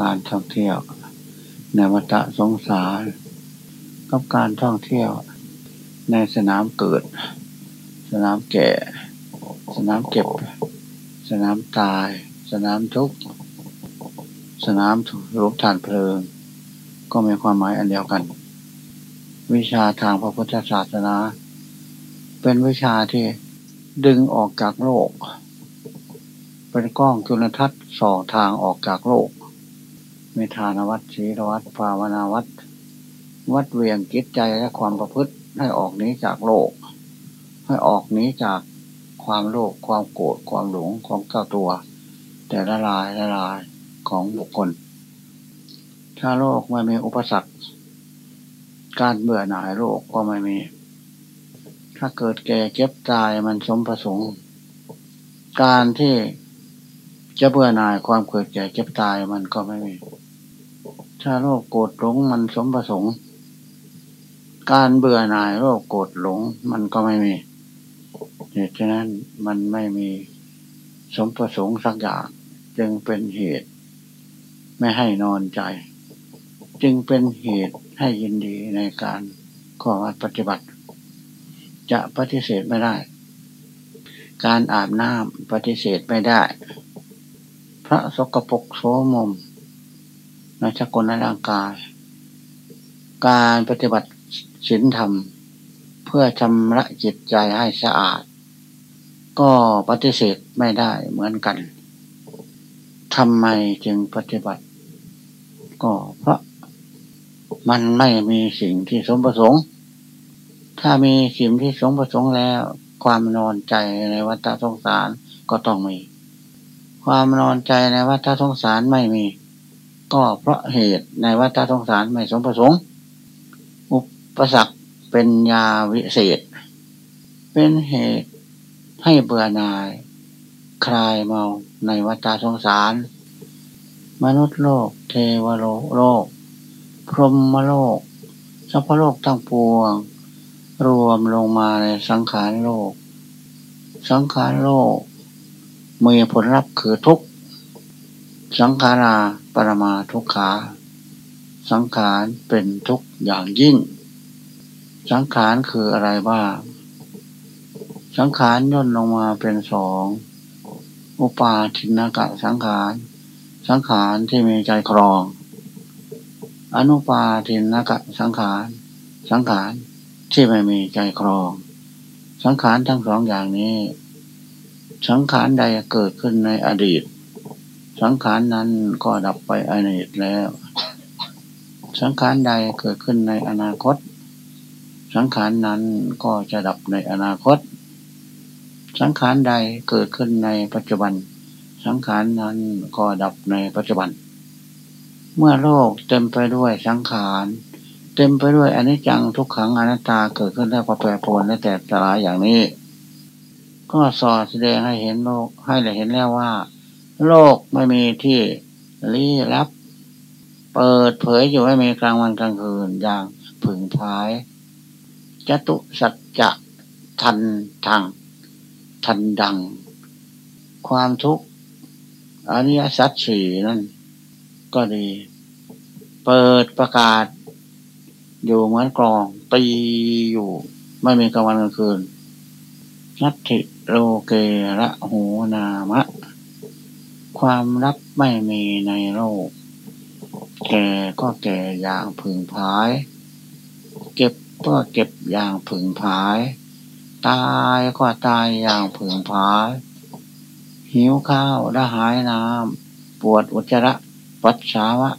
การท่องเที่ยว ในวัฏสงสาร กับการท่องเที่ยว ในสนามเกิด สนามแก่ สนามเก็บ สนามตาย สนามทุก สนามรูปฐานเพลิง ก็มีความหมายอันเดียวกัน วิชาทางพระพุทธศาสนา เป็นวิชาที่ดึงออกจากโลก เป็นกล้องจุลทรรศน์สองทางออกจากโลก มีทานวัดศีลวัดภาวนาวัด วัดเวียงกิจใจและความประพฤติให้ออกนี้จากโลก ให้ออกนี้จากความโลภความโกรธความหลงของเจ้าตัว แต่ละลายละลายของบุคคล ถ้าโลกไม่มีอุปสรรค การเบื่อหน่ายโลกก็ไม่มี ถ้าเกิดแก่เก็บตายมันสมประสงค์ การที่จะเบื่อหน่ายความเกิดแก่เก็บตายมันก็ไม่มีาโลกโกรธหลงมันสมประสงค์ การเบื่อหน่ายโลกโกรธหลงมันก็ไม่มีเหตุฉะนั้นมันไม่มีสมประสงค์สักอย่าง จึงเป็นเหตุ ไม่ให้นอนใจ จึงเป็นเหตุให้ยินดีในการข้อวัดปฏิบัติ จะปฏิเสธไม่ได้ การอาบน้ำปฏิเสธไม่ได้ พระสกปรกโสมม นชกลในร่างกาย การปฏิบัติศีลธรรม เพื่อชำระจิตใจให้สะอาด ก็ปฏิเสธไม่ได้เหมือนกันทำไมจึงปฏิบัติ ก็เพราะมันไม่มีสิ่งที่สมประสงค์ ถ้ามีสิ่งที่สมประสงค์แล้ว ความนอนใจในวัฏสงสารก็ต้องมี ความนอนใจในวัฏสงสารไม่มี ก็เพราะเหตุในวัฏสงสารไม่สมประสงค์ อุปสรรคเป็นยาวิเศษ เป็นเหตุให้เบื่อหน่าย คลายเมาในวัฏสงสาร มนุษย์โลก เทวโลกโลก พรหมโลกสัพพโลกทั้งปวง รวมลงมาในสังขารโลก สังขารโลก มีผลลัพธ์คือทุกสังขารา รมาทุกขา สังขารเป็นทุกอย่างยิ่ง สังขารคืออะไรบ้าง สังขารย่นลงมาเป็นสอง อุปาทินากะสังขาร สังขารที่มีใจครอง อนุปาทินากะสังขาร สังขารที่ไม่มีใจครอง สังขารทั้งสองอย่างนี้ สังขารใดเกิดขึ้นในอดีต สังขารนั้นก็ดับไปอดีตแล้ว สังขารใดเกิดขึ้นในอนาคต สังขารนั้นก็จะดับในอนาคต สังขารใดเกิดขึ้นในปัจจุบัน สังขารนั้นก็ดับในปัจจุบัน เมื่อโลกเต็มไปด้วยสังขารเต็มไปด้วยอนิจจังทุกขังอนัตตาเกิดขึ้นแล้วก็แปรปรวนและแตกสลายอย่างนี้ ก็สอดแสดงให้เห็นโลกให้ได้เห็นแล้วว่า โลกไม่มีที่ลี้ลับ เปิดเผยอยู่ไม่มีกลางวันกลางคืนอย่างผึ่งพายจตุสัจจะทันทางทันดัง ความทุกข์อริยสัจสี่นั่น ก็ดี เปิดประกาศ อยู่เหมือนกลองตีอยู่ ไม่มีกลางวันกลางคืนนัตถิโลเกระหูนามะ ความรับไม่มีในโลก แก่ก็แก่อย่างผึ่งพาย เก็บก็เก็บอย่างผึ่งพาย ตายก็ตายอย่างผึ่งผาย หิวข้าวละหายน้ำ ปวดอุจจาระปัสสาวะ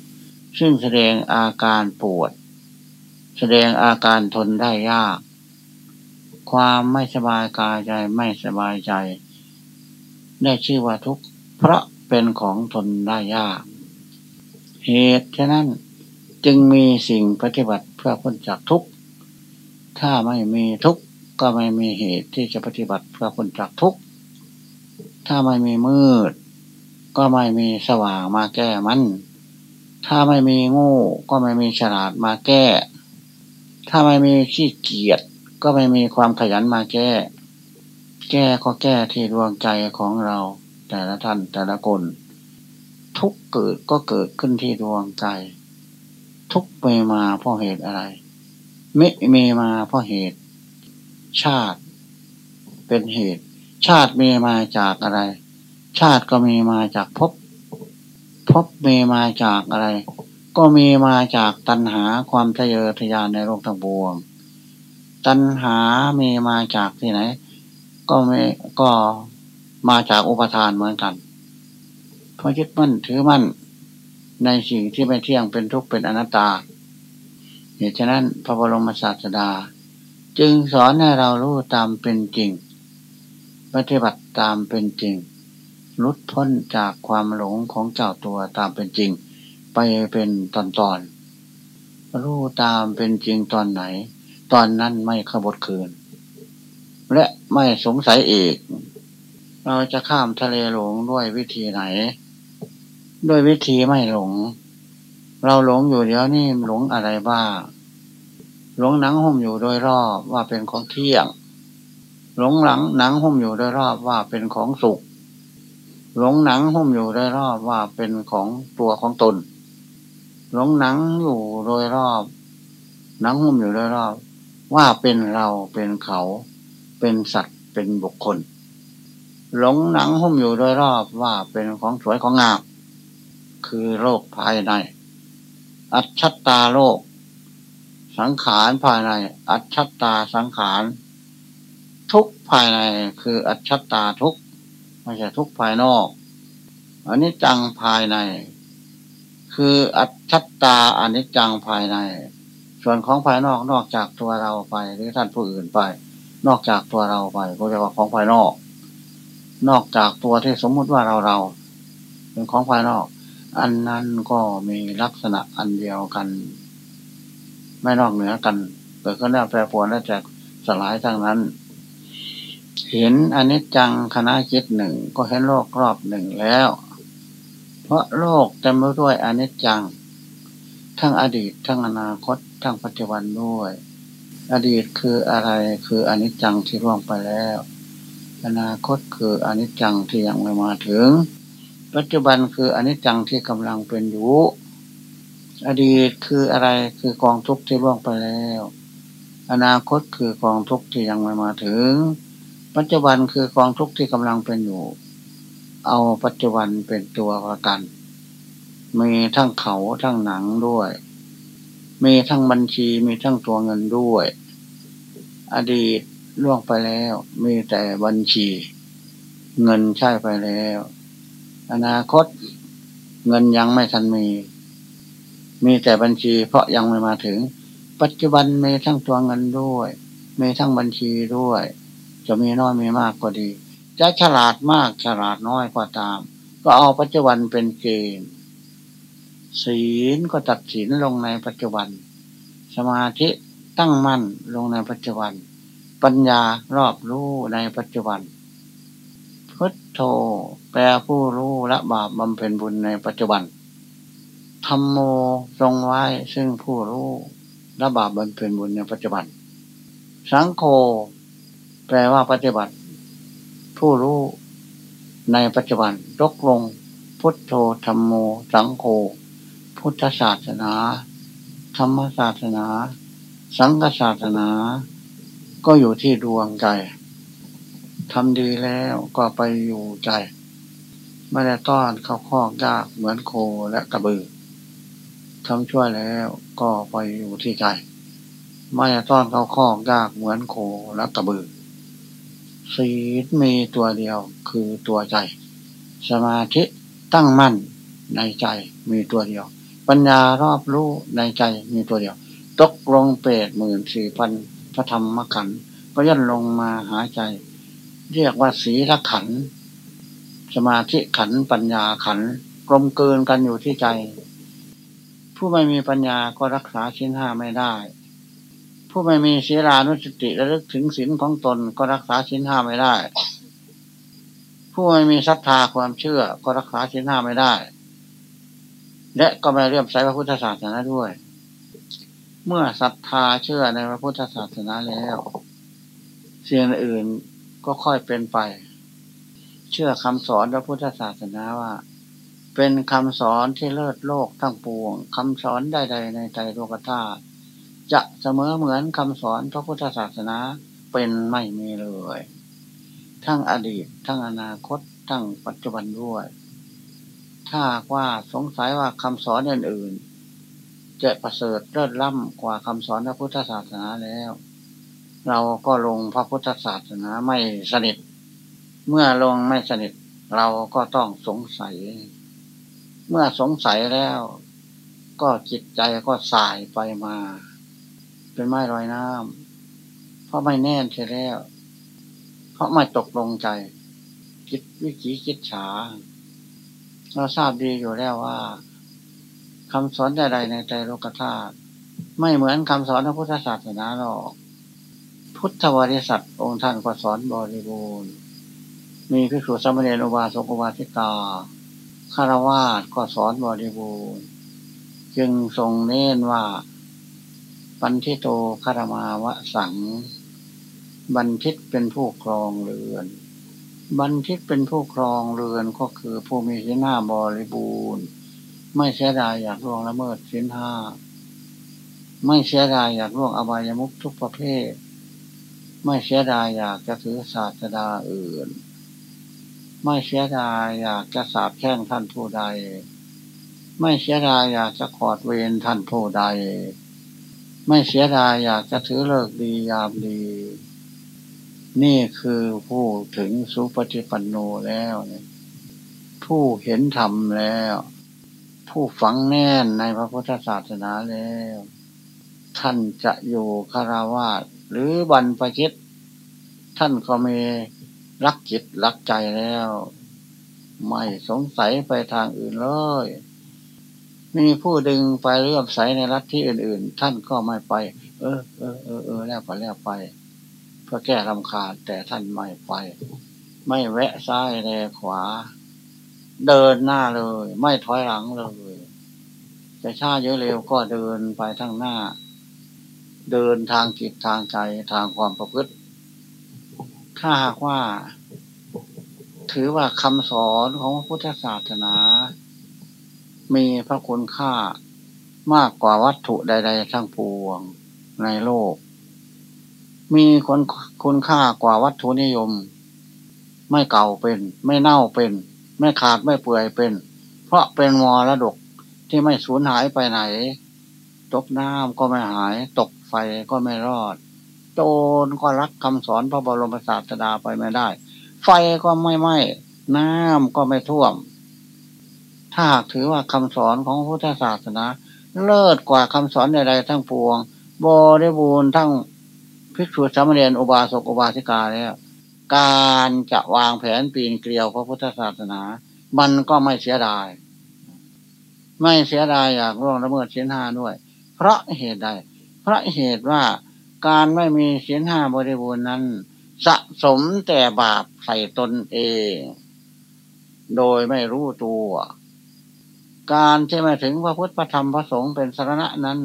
ซึ่งแสดงอาการปวด แสดงอาการทนได้ยาก ความไม่สบายกายใจไม่สบายใจ ได้ชื่อว่าทุกข์เพราะ เป็นของทนได้ยาก เหตุฉะนั้นจึงมีสิ่งปฏิบัติเพื่อพ้นจากทุกข์ ถ้าไม่มีทุกข์ก็ไม่มีเหตุที่จะปฏิบัติเพื่อพ้นจากทุกข์ ถ้าไม่มีมืด ก็ไม่มีสว่างมาแก้มัน ถ้าไม่มีงูก็ไม่มีฉลาดมาแก้ ถ้าไม่มีขี้เกียจก็ไม่มีความขยันมาแก้ แก้ก็แก้ที่ดวงใจของเรา แต่ละท่านแต่ละคน ทุกเกิดก็เกิดขึ้นที่ดวงใจ ทุกเมมาเพราะเหตุอะไร เมเมมาเพราะเหตุ ชาติ เป็นเหตุ ชาติเมมาจากอะไร ชาติก็เมมาจากภพภพเมมาจากอะไร ก็มีมาจากตัณหาความทะเยอทะยานในโลกทั้งปวง ตัณหามีมาจากที่ไหน ก็ไม่ก็ มาจากอุปทานเหมือนกัน เพราะยึดมั่นถือมั่นในสิ่งที่ไม่เที่ยงเป็นทุกข์เป็นอนัตตา เหตุฉะนั้นพระบรมศาสดา จึงสอนให้เรารู้ตามเป็นจริง ปฏิบัติตามเป็นจริงลุดพ้นจากความหลงของเจ้าตัวตามเป็นจริง ไปเป็นตอนตอนรู้ตามเป็นจริงตอนไหน ตอนนั้นไม่ขบดคืน และไม่สงสัยอีก เราจะข้ามทะเลหลงด้วยวิธีไหน ด้วยวิธีไม่หลง เราหลงอยู่เดี๋ยวนี้หลงอะไรบ้างหลงหนังหุ้มอยู่โดยรอบว่าเป็นของเที่ยง หลงหลังหนังหุ้มอยู่โดยรอบว่าเป็นของสุข หลงหนังหุ้มอยู่โดยรอบว่าเป็นของตัวของตน หลงหนังอยู่โดยรอบ หนังหุ้มอยู่โดยรอบ ว่าเป็นเราเป็นเขา เป็นสัตว์เป็นบุคคล หลงหนังหุ้มอยู่โดยรอบว่าเป็นของสวยของงาม คือโลกภายใน อัจฉตาโลกสังขารภายใน อัจฉตาสังขาร ทุกภายในคืออัจฉตาทุกไม่ใช่ทุกภายนอกอันนี้จังภายใน คืออัจฉตาอันนี้จังภายใน ส่วนของภายนอกนอกจากตัวเราไป หรือท่านผู้อื่นไป นอกจากตัวเราไปก็เรียกว่าของภายนอก นอกจากตัวที่สมมุติว่าเราเราเป็นของภายนอก อันนั้นก็มีลักษณะอันเดียวกัน ไม่นอกเหนือกันเกิดขึ้นแล้วแปรปรวนแล้วแจกสลายทั้งนั้น เห็นอนิจจังคณะจิตหนึ่งก็เห็นโลกรอบหนึ่งแล้ว เพราะโลกเต็มไปด้วยอนิจจัง ทั้งอดีต ทั้งอนาคต ทั้งปัจจุบันด้วย อดีตคืออะไรคืออนิจจังที่ร่วงไปแล้ว อนาคตคืออนิจจังที่ยังไม่มาถึง ปัจจุบันคืออนิจจังที่กำลังเป็นอยู่อดีตคืออะไรคือกองทุกข์ที่ล่วงไปแล้ว อนาคตคือกองทุกข์ที่ยังไม่มาถึง ปัจจุบันคือกองทุกข์ที่กำลังเป็นอยู่ เอาปัจจุบันเป็นตัวประกัน มีทั้งเขาทั้งหนังด้วย มีทั้งบัญชีมีทั้งตัวเงินด้วย อดีต ล่วงไปแล้ว มีแต่บัญชี เงินใช้ไปแล้ว อนาคต เงินยังไม่ทันมี มีแต่บัญชี เพราะยังไม่มาถึง ปัจจุบันมีทั้งตัวเงินด้วย มีทั้งบัญชีด้วย จะมีน้อยมีมากก็ดี จะฉลาดมากฉลาดน้อยก็ตาม ก็เอาปัจจุบันเป็นเกณฑ์ศีลก็ตัดสินลงในปัจจุบัน สมาธิตั้งมั่นลงในปัจจุบัน ปัญญารอบรู้ในปัจจุบัน พุทโธแปลผู้รู้ละบาปบำเพ็ญบุญในปัจจุบันธรรมโมทรงไว้ซึ่งผู้รู้ละบาปบำเพ็ญบุญในปัจจุบัน สังโฆแปลว่าปฏิบัติ ผู้รู้ในปัจจุบันยกลง พุทโธธรรมโม สังโฆพุทธศาสนา ธรรมศาสนา สังฆศาสนา ก็อยู่ที่ดวงใจทำดีแล้วก็ไปอยู่ใจ ไม่ได้ต้อนเข้าข้องยากเหมือนโคและกระบือทำช่วยแล้วก็ไปอยู่ที่ใจ ไม่ได้ต้อนเข้าข้องยากเหมือนโคและกระบือศีลมีตัวเดียวคือตัวใจ สมาธิตั้งมั่นในใจมีตัวเดียว ปัญญารอบรู้ในใจมีตัวเดียว ตกลงเปรตหมื่นสี่พัน พระธรรมขันธ์ก็ย่นลงมาหาใจ เรียกว่าสีละขันสมาธิขันปัญญาขันกลมเกินกันอยู่ที่ใจ ผู้ไม่มีปัญญาก็รักษาชิ้นห้าไม่ได้ ผู้ไม่มีศีลานุสติระลึกถึงศีลของตนก็รักษาชิ้นห้าไม่ได้ ผู้ไม่มีศรัทธาความเชื่อก็รักษาชิ้นห้าไม่ได้ และก็ไม่เลื่อมใสพระพุทธศาสนาด้วย เมื่อศรัทธาเชื่อในพระพุทธศาสนาแล้วเสิ่งอื่นก็ค่อยเป็นไป เชื่อคำสอนพระพุทธศาสนาว่าเเป็นคำสอนที่เลิศโลกทั้งปวงคำสอนใดๆในใจโลกธาตุจะเสมอเหมือนคำสอนพระพุทธศาสนาเป็นไม่มีเลย ทั้งอดีต ทั้งอนาคต ทั้งปัจจุบันด้วย ถ้าว่าสงสัยว่าคำสอนอื่นๆ จะประเสริฐเลิศล้ำกว่าคำสอนพระพุทธศาสนาแล้ว เราก็ลงพระพุทธศาสนาไม่สนิท เมื่อลงไม่สนิท เราก็ต้องสงสัย เมื่อสงสัยแล้ว ก็จิตใจก็สายไปมา เป็นไม้ลอยน้ำเพราะไม่แน่นใช่แล้ว เพราะไม่ตกลงใจ คิดวิจิคิดฉาเราทราบดีอยู่แล้วว่า คำสอนใดๆในใจโลกธาตุไม่เหมือนคำสอนพระพุทธศาสนาหรอก พุทธบริษัทองค์ท่านก็สอนบริบูรณ์มีพิสุสมเณรอุบาสกอุบาสิกาคารวาสก็สอนบริบูรณ์จึงทรงเน้นว่า ปันทิโตคารมาวะสัง บันทิตเป็นผู้ครองเรือน บันทิตเป็นผู้ครองเรือนก็คือผู้มีสีหน้าบริบูรณ์ ไม่เสียดายอยากล่วงละเมิดสินห้า ไม่เสียดายอยากล่วงอบายมุขทุกประเภท ไม่เสียดายอยากจะถือศาสดาอื่น ไม่เสียดายอยากจะสาบแช่งท่านผู้ใด ไม่เสียดายอยากจะขอดเวรท่านผู้ใด ไม่เสียดายอยากจะถือเลิกดียามดี นี่คือผู้ถึงสุปฏิปันโนแล้ว ผู้เห็นธรรมแล้ว ผู้ฝังแน่นในพระพุทธศาสนาแล้ว ท่านจะอยู่คาราวาสหรือบรรพชิต ท่านก็มีรักจิตรักใจแล้ว ไม่สงสัยไปทางอื่นเลยมีผู้ดึงไปเรื่อมใสในรัฐที่อื่น ๆ ท่านก็ไม่ไป เออเออเออเออแล้วไปแล้วไป เพื่อแก้ลำคาญแต่ท่านไม่ไป ไม่แวะซ้ายแลขวา เดินหน้าเลย ไม่ถอยหลังเลย จะช้าเยอะเร็วก็เดินไปทางหน้า เดินทางจิตทางใจทางความประพฤติ ถ้าหากว่า ถือว่าคำสอนของพุทธศาสนา มีพระคุณค่ามากกว่าวัตถุใด ๆ ทั้งปวงในโลก มีคนคุณค่ากว่าวัตถุนิยม ไม่เก่าเป็น ไม่เน่าเป็น ไม่ขาดไม่เปื่อยเป็น เพราะเป็นมรดกที่ไม่สูญหายไปไหน ตกน้ำก็ไม่หาย ตกไฟก็ไม่รอด โจรก็รักคำสอนพระบรมศาสดาไปไม่ได้ ไฟก็ไม่ไหม้น้ำก็ไม่ท่วม ถ้าหากถือว่าคำสอนของพุทธศาสนา เลิศกว่าคำสอนใดๆทั้งปวงบริบูรณ์ทั้งภิกษุสามเณรอุบาสกอุบาสิกาแล้ว การจะวางแผนปีนเกลียวพระพุทธศาสนา มันก็ไม่เสียดาย ไม่เสียดายอยากร่วงละเมิดเสียนห้าด้วย เพราะเหตุใด เพราะเหตุว่าการไม่มีเสียนห้าบริบูรณ์นั้น สะสมแต่บาปใส่ตนเอง โดยไม่รู้ตัว การที่มาถึงพระพุทธพระธรรมพระสงฆ์เป็นสารณะนั้น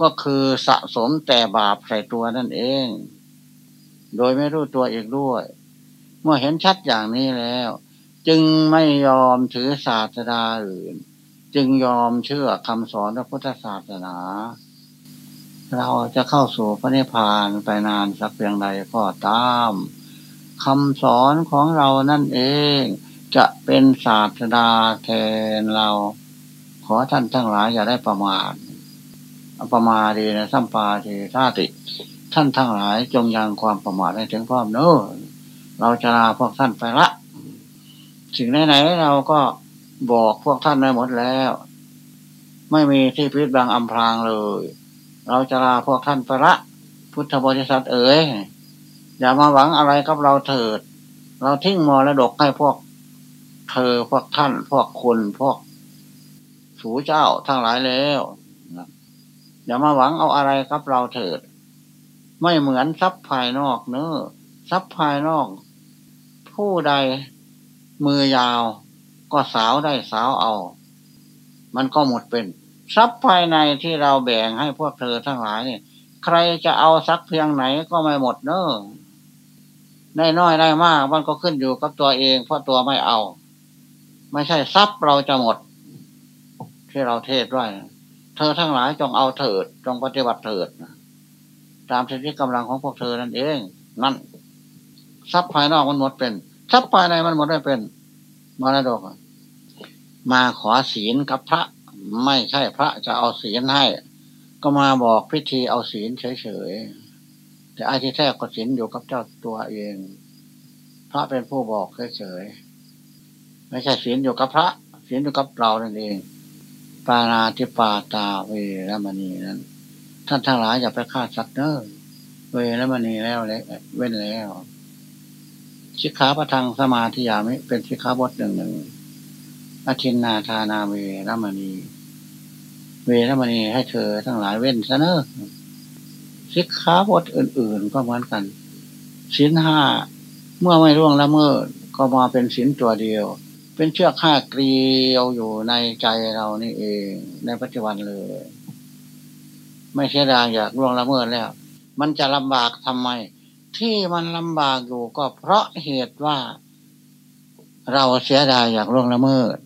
ก็คือสะสมแต่บาปใส่ตัวนั่นเอง โดยไม่รู้ตัวเอีกด้วย เมื่อเห็นชัดอย่างนี้แล้ว จึงไม่ยอมถือศาสดาอื่น จึงยอมเชื่อคำสอนพระพุทธศาสนา เราจะเข้าสู่พระนิพพานไปนานสักเพียงใดก็ตามคำสอนของเรานั่นเอง จะเป็นศาสดาแทนเรา ขอท่านทั้งหลายอย่าได้ประมาทประมาดีนะสัมปาทีท่าติ ท่านทั้งหลายจงยังความประมาทให้ถึงพร้อมเนอเราจะลาพวกท่านไปละสิ่งไหนๆเราก็บอกพวกท่านได้หมดแล้ว ไม่มีที่พิษบางอำพรางเลย เราจะลาพวกท่านไปละ พุทธบริษัทเอ๋ยอย่ามาหวังอะไรกับเราเถิด เราทิ้งมรดกให้พวกเธอพวกท่าน พวกคุณพวกสูเจ้าทั้งหลายแล้วอย่ามาหวังเอาอะไรกับเราเถิด ไม่เหมือนทรัพย์ภายนอกเนอะทรัพย์ภายนอก ผู้ใดมือยาว ก็สาวได้สาวเอา มันก็หมดเป็น ทรัพย์ภายในที่เราแบ่งให้พวกเธอทั้งหลายเนี่ยใครจะเอาสักเพียงไหนก็ไม่หมดเนอะได้น้อยได้มากมันก็ขึ้นอยู่กับตัวเอง เพราะตัวไม่เอา ไม่ใช่ทรัพย์เราจะหมด ที่เราเทศด้วย เธอทั้งหลายจงเอาเถิด จงปฏิบัติเถิด ตามสิทธิกำลังของพวกเธอนั่นเอง นั่นทรัพย์ภายนอกมันหมดเป็นทรัพย์ภายในมันหมดไม่เป็นมรดกมาขอศีลกับพระ ไม่ใช่พระจะเอาศีลให้ ก็มาบอกพิธีเอาศีลเฉยๆแต่ไอ้ที่แท้ก็ศีลอยู่กับเจ้าตัวเอง พระเป็นผู้บอกเฉยๆไม่ใช่ศีลอยู่กับพระศีลอยู่กับเรานั่นเองปานาติปาตาเวรมณีนั้น ท่านทั้งหลายอย่าไปฆ่าสัตว์เนอเวรมณีแล้วเลยเว้นแล้วชิกขาประทังสมาธิยามิเป็นชิกขาบทหนึ่งหนึ่งอธินนาธานาเวรมณี เวรมณีให้เธอทั้งหลายเว้นซะเนอะชิกขาบทอื่น ๆ ก็เหมือนกันสินห้าเมื่อไม่ร่วงละเมิดก็มาเป็นสินตัวเดียว เป็นเชือกห้าเกลียวอยู่ในใจเรานี่เอง ในปัจจุบันเลย ไม่เสียดายอยากร่วงละเมิดแล้ว มันจะลำบากทำไม ที่มันลำบากอยู่ก็เพราะเหตุว่า เราเสียดายอยากล่วงละเมิด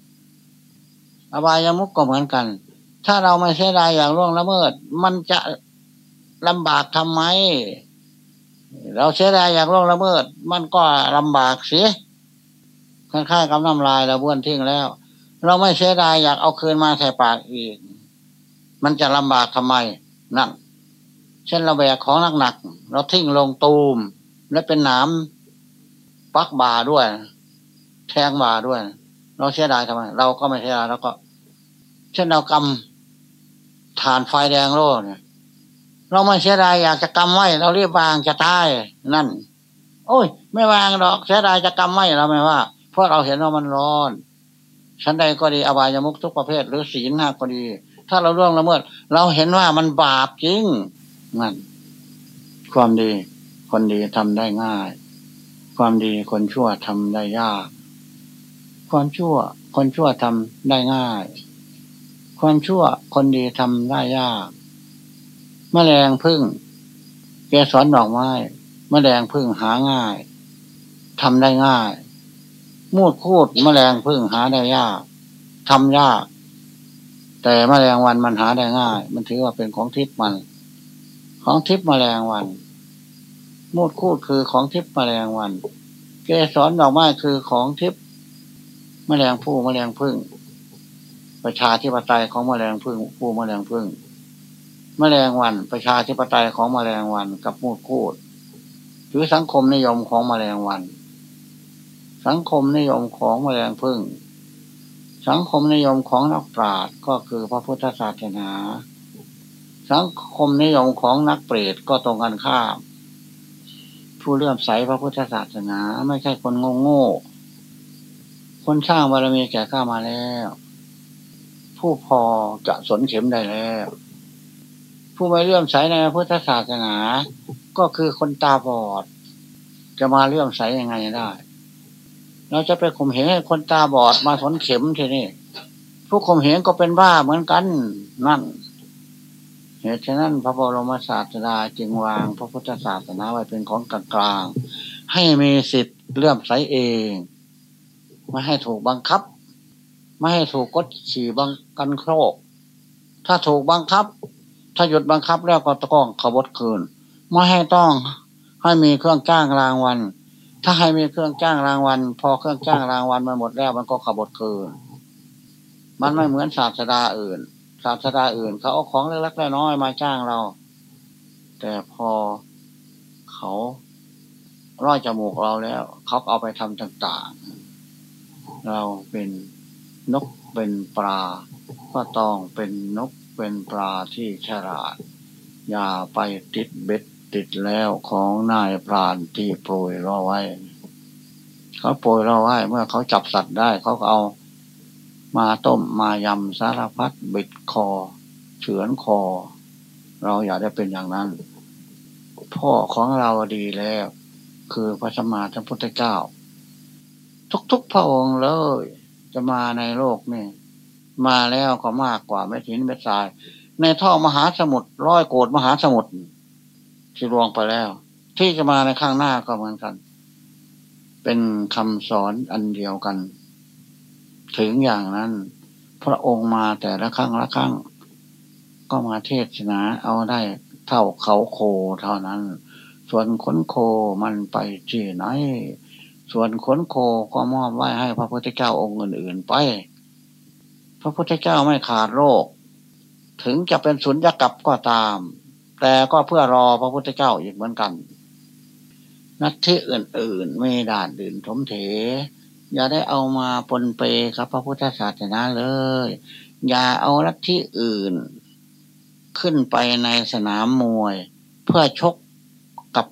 อบายามุกก็เหมือนกัน ถ้าเราไม่เสียดายอยากล่วงละเมิด มันจะลำบากทำไม เราเสียดายอยากล่วงละเมิด มันก็ลำบากเสียค่้ายๆกับน้ำลายเราบ้วนทิ้งแล้ว เราไม่เสียดายอยากเอาคืนมาใส่ปากอีก มันจะลำบากทำไม นั่นเช่นเราแบกของหนักๆเราทิ้งลงตูม และเป็นหนามปักบาด้วย แทงบาด้วย เราเสียดายทำไม เราก็ไม่เสียดายแล้วก็ เช่นเรากำฐานไฟแดงโล่เนี่ยเราไม่เสียดายอยากจะกำไว้ เราเรียบวางจะตายนั่น โอ้ย ไม่วางหรอก เสียดายจะกำไว้เราไม่ว่า เพราะเราเห็นว่ามันร้อนชั้นใดก็ดีอบายมุกทุกประเภท หรือศีลห้าก็ดี ถ้าเราล่วงละเมิด เราเห็นว่ามันบาปจริงนั่นความดี คนดีทำได้ง่าย ความดีคนชั่วทำได้ยาก ความชั่ว คนชั่วทำได้ง่าย ความชั่วคนดีทำได้ยากมแมลงพึ่งเกสรดอกไม้มแมลงพึ่งหาง่ายทำได้ง่ายมูดคูดมแมลงพึ่งหาได้ยากทำยาก แต่มแมลงวันมันหาได้ง่าย มันถือว่าเป็นของทิพย์มัน ของทิพย์แมลงวันมูดคูดคือของทิพย์แมลงวัน เกสรดอกไม้คือของทิพย์แมลงผู้แมลงพึ่ง ประชาธิปไตยของแมลงพึ่งผู้แมลงพึ่งแมลงวันประชาธิปไตยของแมลงวันกับมูดคูดหรือสังคมนิยมของแมลงวัน สังคมนิยมของแมลงพึ่ง สังคมนิยมของนักปราชญ์ก็คือพระพุทธศาสนา สังคมนิยมของนักเปรตก็ตรงกันข้าม ผู้เลื่อมใสพระพุทธศาสนาไม่ใช่คนโง่โง่คนสร้างบารมีแก่ข้ามาแล้ว ผู้พอจะสนเข็มได้แล้ว ผู้ไม่เลื่อมใสในพระพุทธศาสนา ก็คือคนตาบอด จะมาเลื่อมใสยังไงได้ เราจะไปข่มเหงคนตาบอดมาสนเข็มทีนี่ผู้ข่มเหงก็เป็นบ้าเหมือนกันนั่นเหตุฉะนั้นพระบรมศาสดาจึงวางพระพุทธศาสนาไว้เป็นของกลางๆให้มีสิทธิ์เลื่อมใสเองไม่ให้ถูกบังคับ ไม่ให้ถูกกดขี่บังกันโครก ถ้าถูกบังคับ ถ้าหยุดบังคับแล้วก็ต้องขบดคืน ไม่ให้ต้องให้มีเครื่องจ้างรางวัล ถ้าให้มีเครื่องจ้างรางวัล พอเครื่องจ้างรางวัลมันหมดแล้วมันก็ขบดคืน มันไม่เหมือนศาสดาอื่น ศาสดาอื่น เขาเอาของเล็กๆน้อยๆมาจ้างเรา แต่พอเขาร้อยจมูกเราแล้ว เขาเอาไปทำต่างๆ เราเป็นนกเป็นปลา ก็ต้องเป็นนกเป็นปลาที่ฉลาด อย่าไปติดเบ็ด ติดแล้วของนายพรานที่โปรยเราไว้ เขาโปรยเราไว้ เมื่อเขาจับสัตว์ได้เขาก็เอา มาต้มมายำสารพัดบิดคอ เฉือนคอ เราอยากได้เป็นอย่างนั้น พ่อของเราดีแล้ว คือพระสมมาสัมพุทธเจ้า ทุกๆพระองค์เลย จะมาในโลกนี่มาแล้วก็มากกว่าเม็ดหินเม็ดทราย ในท่อมหาสมุทรร้อยโกดมหาสมุทร ที่รวงไปแล้ว ที่จะมาในข้างหน้าก็เหมือนกัน เป็นคำสอนอันเดียวกัน ถึงอย่างนั้น พระองค์มาแต่ละครั้งละครั้ง ก็มาเทศนาเอาได้เท่าเขาโคเท่านั้น ส่วนขนโคมันไปที่ไหน ส่วนขนโคก็มอบไว้ให้พระพุทธเจ้าองค์อื่นๆไป พระพุทธเจ้าไม่ขาดโรคถึงจะเป็นสุญญกับก็ตาม แต่ก็เพื่อรอพระพุทธเจ้าอีกเหมือนกัน นักที่อื่นๆไม่ด่านดื่นทมเถ อย่าได้เอามาปนเปกับพระพุทธศาสนาเลย อย่าเอาลัทธิอื่น ขึ้นไปในสนามมวย เพื่อชกกับ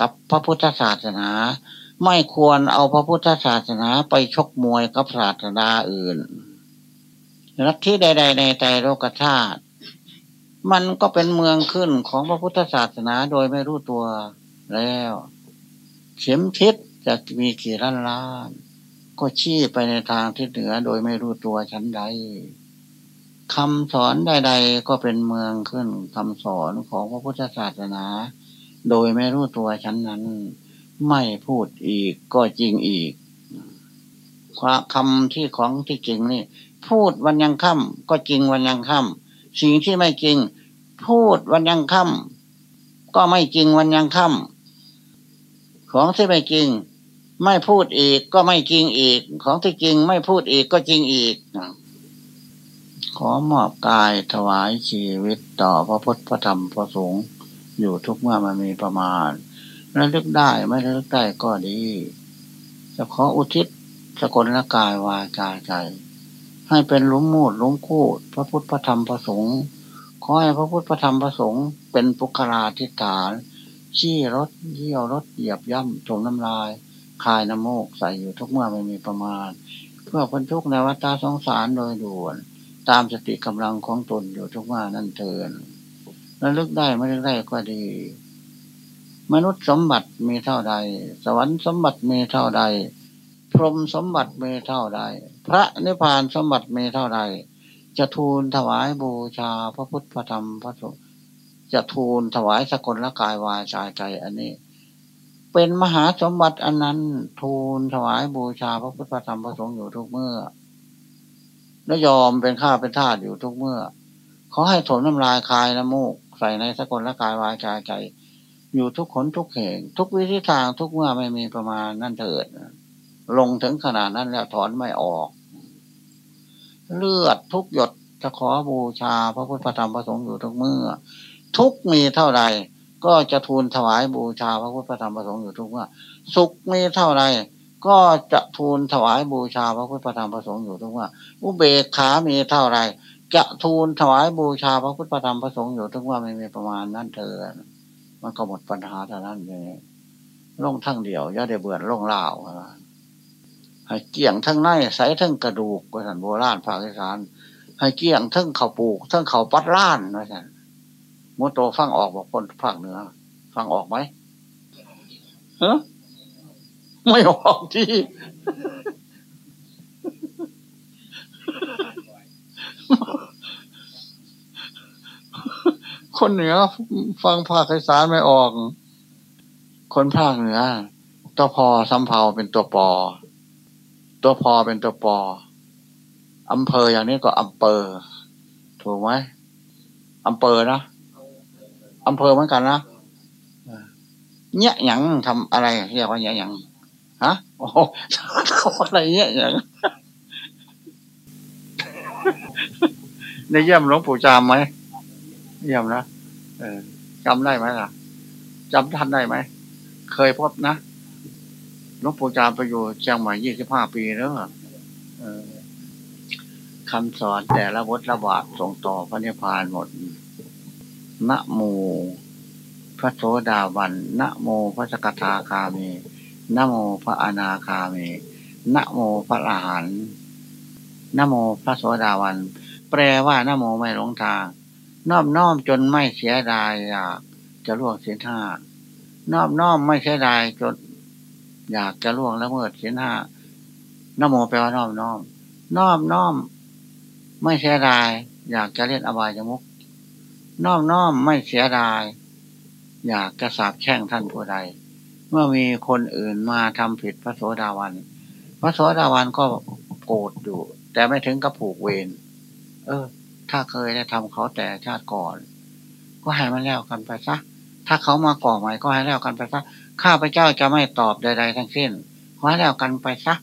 กับพระพุทธศาสนา ไม่ควรเอาพระพุทธศาสนาไปชกมวยกับศาสนาอื่นลัทธิใด ๆ ในใจโลกธาตุ มันก็เป็นเมืองขึ้นของพระพุทธศาสนาโดยไม่รู้ตัวแล้ว เข็มทิศจะมีกี่ล้านล้าน ก็ชี้ไปในทางทิศเหนือโดยไม่รู้ตัวชั้นใดคำสอนใด ๆ ก็เป็นเมืองขึ้นคำสอนของพระพุทธศาสนา โดยไม่รู้ตัวฉันนั้น ไม่พูดอีกก็จริงอีกคำที่ของที่จริงนี่ พูดวันยังค่ำก็จริงวันยังค่ำสิ่งที่ไม่จริง พูดวันยังค่ำก็ไม่จริงวันยังค่ำของที่ไม่จริง ไม่พูดอีกก็ไม่จริงอีก ของที่จริงไม่พูดอีกก็จริงอีก ขอมอบกายถวายชีวิตต่อพระพุทธพระธรรมพระสงฆ์อยู่ทุกเมื่อมันมีประมาณระลึกได้ไม่ระลึกได้ก็ดีจะขออุทิศสกลละกายวาจาใจ ให้เป็นลุมมูดลุมคูด พระพุทธพระธรรมพระสงฆ์ อให้พระพุทธพระธรรมพระสงฆ์เป็นปุคลาธิฐานชี้รถเยี่ยวรถเหยียบย่ำถมน้ำลาย คายน้ำโมกใส่อยู่ทุกเมื่อไม่มีประมาณ เพื่อพ้นทุกข์ในวัฏสงสารโดยด่วน ตามสติกำลังของตนอยู่ทุกว่านั่นเถินแล้วลึกได้ไม่ลึกได้ก็ดี มนุษย์สมบัติมีเท่าใด สวรรค์สมบัติมีเท่าใด พรหมสมบัติมีเท่าใด พระนิพพานสมบัติมีเท่าใด จะทูลถวายบูชาพระพุทธพระธรรมพระสงฆ์จะทูลถวายสกลละกายวาจาใจ อันนี้ เป็นมหาสมบัติอันนั้นทูลถวายบูชาพระพุทธพระธรรมพระสงฆ์อยู่ทุกเมื่อและยอมเป็นข้าเป็นทาสอยู่ทุกเมื่อ ขอให้ถมน้ำลายคายน้ำมูก ใส่ในสกลและกายวายกายใจ อยู่ทุกขนทุกแห่ง ทุกวิธีทางทุกเมื่อไม่มีประมาณนั่นเถิด ลงถึงขนาดนั้นแล้วถอนไม่ออก เลือดทุกหยดจะขอบูชาพระพุทธธรรมพระสงฆ์อยู่ทุกเมื่อ ทุกมีเท่าใดก็จะทูลถวายบูชาพระพุทธธรรมพระสงฆ์อยู่ทุกเมื่อ สุขมีเท่าไรก็จะทูลถวายบูชาพระพุทธธรรมประสงค์อยู่ทุกว่าอุเบกขามีเท่าไรจะทูลถวายบูชาพระพุทธธรรมประสงค์อยู่ทุกว่าไม่มีประมาณนั้นเถิดมันก็หมดปัญหาเท่านั้นเองลงทั้งเดียวย่าได้เบื่อลงเล่า ให้เกี่ยงทั้งในใส่ทั้งกระดูกว่าสันโบราณภาคอีสานให้เกี่ยงทั้งเข่าปลูกทั้งเข่าปัดล้านว่าสันมโตฟังออกบอกคนภาคเหนือ ฟังออกไหมฮ้ไม่ออกที่คนเหนือฟังภาคอีสานไม่ออก คนภาคเหนือตัวพอสำเพาเป็นตัวปอ ตัวพอเป็นตัวปออำเภออย่างนี้ก็อำเภอถูกไหมอำเภอนะอำเภอเหมือนกันนะเนี่ยหยังทำอะไรเรียกว่าเนี่ยหยังฮะโอ้อะไรเงี้ยอย่างได้เยี่ยมหลวงปู่จามไหมเยี่ยมนะเออจำได้ไหมล่ะจำท่านได้ไหม เคยพบนะ หลวงปู่จามไปอยู่เชียงใหม่ยี่สิบห้าปีแล้วคำสอนแต่ละวัตระบาดส่งต่อพระนิพพานหมดนะโมพระโสดาบันนะโมพระสกทาคามีนะโมพระอนาคามีนะโมพระอรหันต์นะโมพระโสดาวัน แปลว่านโมไม่หลงทางนอบน้อมจนไม่เสียดายอยากจะล่วงเสียท่านอบน้อมไม่เสียดายจน อยากจะล่วงละเมิดเสียห้านโมแปลว่านอบน้อมนอบน้อม ไม่เสียดาย อยากจะเล่นอบายมุกนอบน้อมไม่เสียดาย อยากจะสาบแช่งท่านผู้ใด เมื่อมีคนอื่นมาทำผิดพระโสดาวัน พระสวัสดาวันก็โกรธอยู่ แต่ไม่ถึงกับผูกเวรเออ ถ้าเคยได้ทำเขาแต่ชาติก่อน ก็ให้มันแล้วกันไปซะถ้าเขามาก่อใหม่ก็ให้แล้วกันไปซะ ข้าพเจ้าจะไม่ตอบใด ๆ ทั้งสิ้นขอแล้วกันไปซะ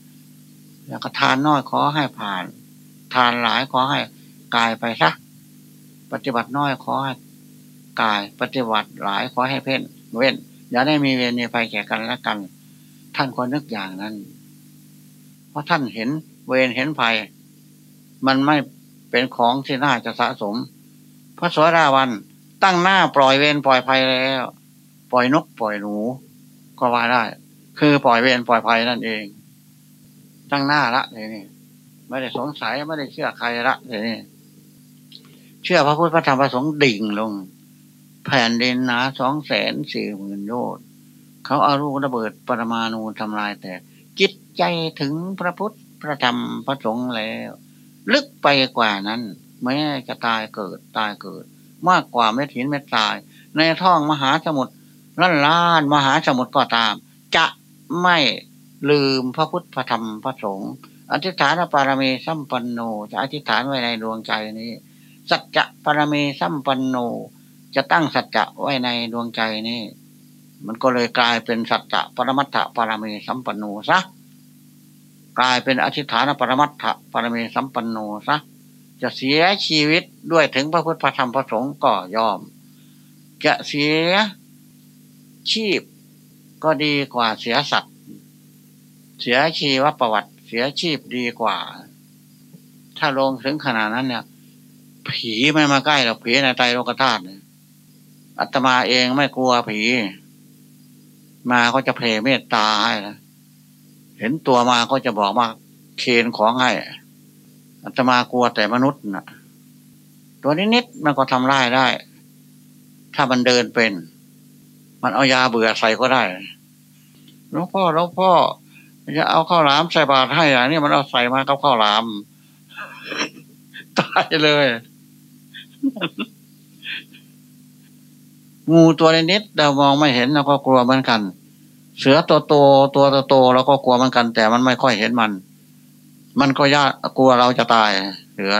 แล้วก็ทานน้อยขอให้ผ่าน ทานหลายขอให้กายไปซะปฏิบัติน้อยขอให้กาย ปฏิบัติหลายขอให้เพ่นเว้นอย่าได้มีเวรมีภัยแก่กันและกัน ท่านควรนึกอย่างนั้น เพราะท่านเห็นเวรเห็นภัย มันไม่เป็นของที่น่าจะสะสมพระสวสดาวันตั้งหน้าปล่อยเวรปล่อยภัยแล้ว ปล่อยนกปล่อยหนู ก็ว่าได้ คือปล่อยเวรปล่อยภัยนั่นเองตั้งหน้าละเลยนี่ไม่ได้สงสัยไม่ได้เชื่อใครละเลยนี่เชื่อพระพุทธพระธรรมพระสงฆ์ดิ่งลง แผ่นดินหนาสองแสนสี่หมื่นโยชน์เขาเอาลูกระเบิดปรมาณูทำลายแต่จิตใจถึงพระพุทธพระธรรมพระสงฆ์แล้ว ลึกไปกว่านั้นแม้จะตายเกิดตายเกิด มากกว่าเม็ดหินเม็ดทราย ในท้องมหาสมุทร ล้านล้านมหาสมุทรก็ตาม จะไม่ลืมพระพุทธพระธรรมพระสงฆ์อธิษฐานปารมีสัมปันโน จะอธิษฐานไว้ในดวงใจนี้ สัจจะปารมีสัมปันโน จะตั้งสัจจะไว้ในดวงใจนี้ มันก็เลยกลายเป็นสัจจะปรมัตถปารมีสัมปันโนซะกลายเป็นอธิษฐานปรมัตถปารมีสัมปันโนซะจะเสียชีวิตด้วยถึงพระพุทธพระธรรมพระสงฆ์ก็ยอม จะเสีย ชีพ ก็ดีกว่าเสียสัตว์ เสียชีวประวัติ เสียชีพดีกว่า ถ้าลงถึงขนาดนั้นเนี่ย ผีไม่มาใกล้หรอกผีในใจโลกธาตุเนี่ยอาตมาเองไม่กลัวผี มาก็จะเพลเมตตาให้นะเห็นตัวมาก็จะบอกมาเคนของให้อาตมากลัวแต่มนุษย์นะตัวนิดๆมันก็ทำร้ายได้ ถ้ามันเดินเป็น มันเอายาเบื่อใส่ก็ได้หลวงพ่อหลวงพ่อจะเอาข้าวหลามใส่บาตรให้อย่างนี้มันเอาใส่มากับข้าวหลามตายเลยงูตัวนิดเรามองไม่เห็นเราก็กลัวเหมือนกัน เสือตัวโตตัวโตเราก็กลัวเหมือนกัน แต่มันไม่ค่อยเห็นมัน มันก็ยากกลัวเราจะตายเสือ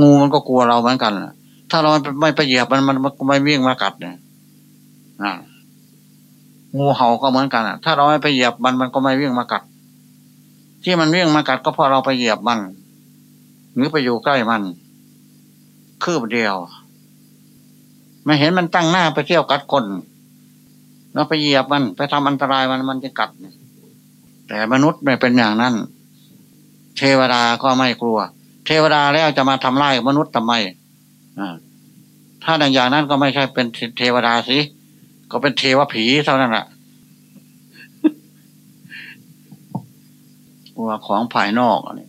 งูมันก็กลัวเราเหมือนกัน ถ้าเราไม่ไปเหยียบมันมันไม่วิ่งมากัดเนี่ย งูเห่าก็เหมือนกันถ้าเราไม่ไปเหยียบมันมันก็ไม่วิ่งมากัด ที่มันวิ่งมากัดก็เพราะเราไปเหยียบมัน หรือไปอยู่ใกล้มัน คืบเดียว ไม่เห็นมันตั้งหน้าไปเที่ยวกัดคนเราไปเหยียบมันไปทำอันตรายมันมันจะกัด แต่มนุษย์ไม่เป็นอย่างนั้น เทวดาก็ไม่กลัว เทวดาแล้วจะมาทำลายมนุษย์ทำไมถ้าอย่างนั้นก็ไม่ใช่เป็นเทวดาสิ ก็เป็นเทวผีเท่านั้นแหละกลัวของภายนอกนี่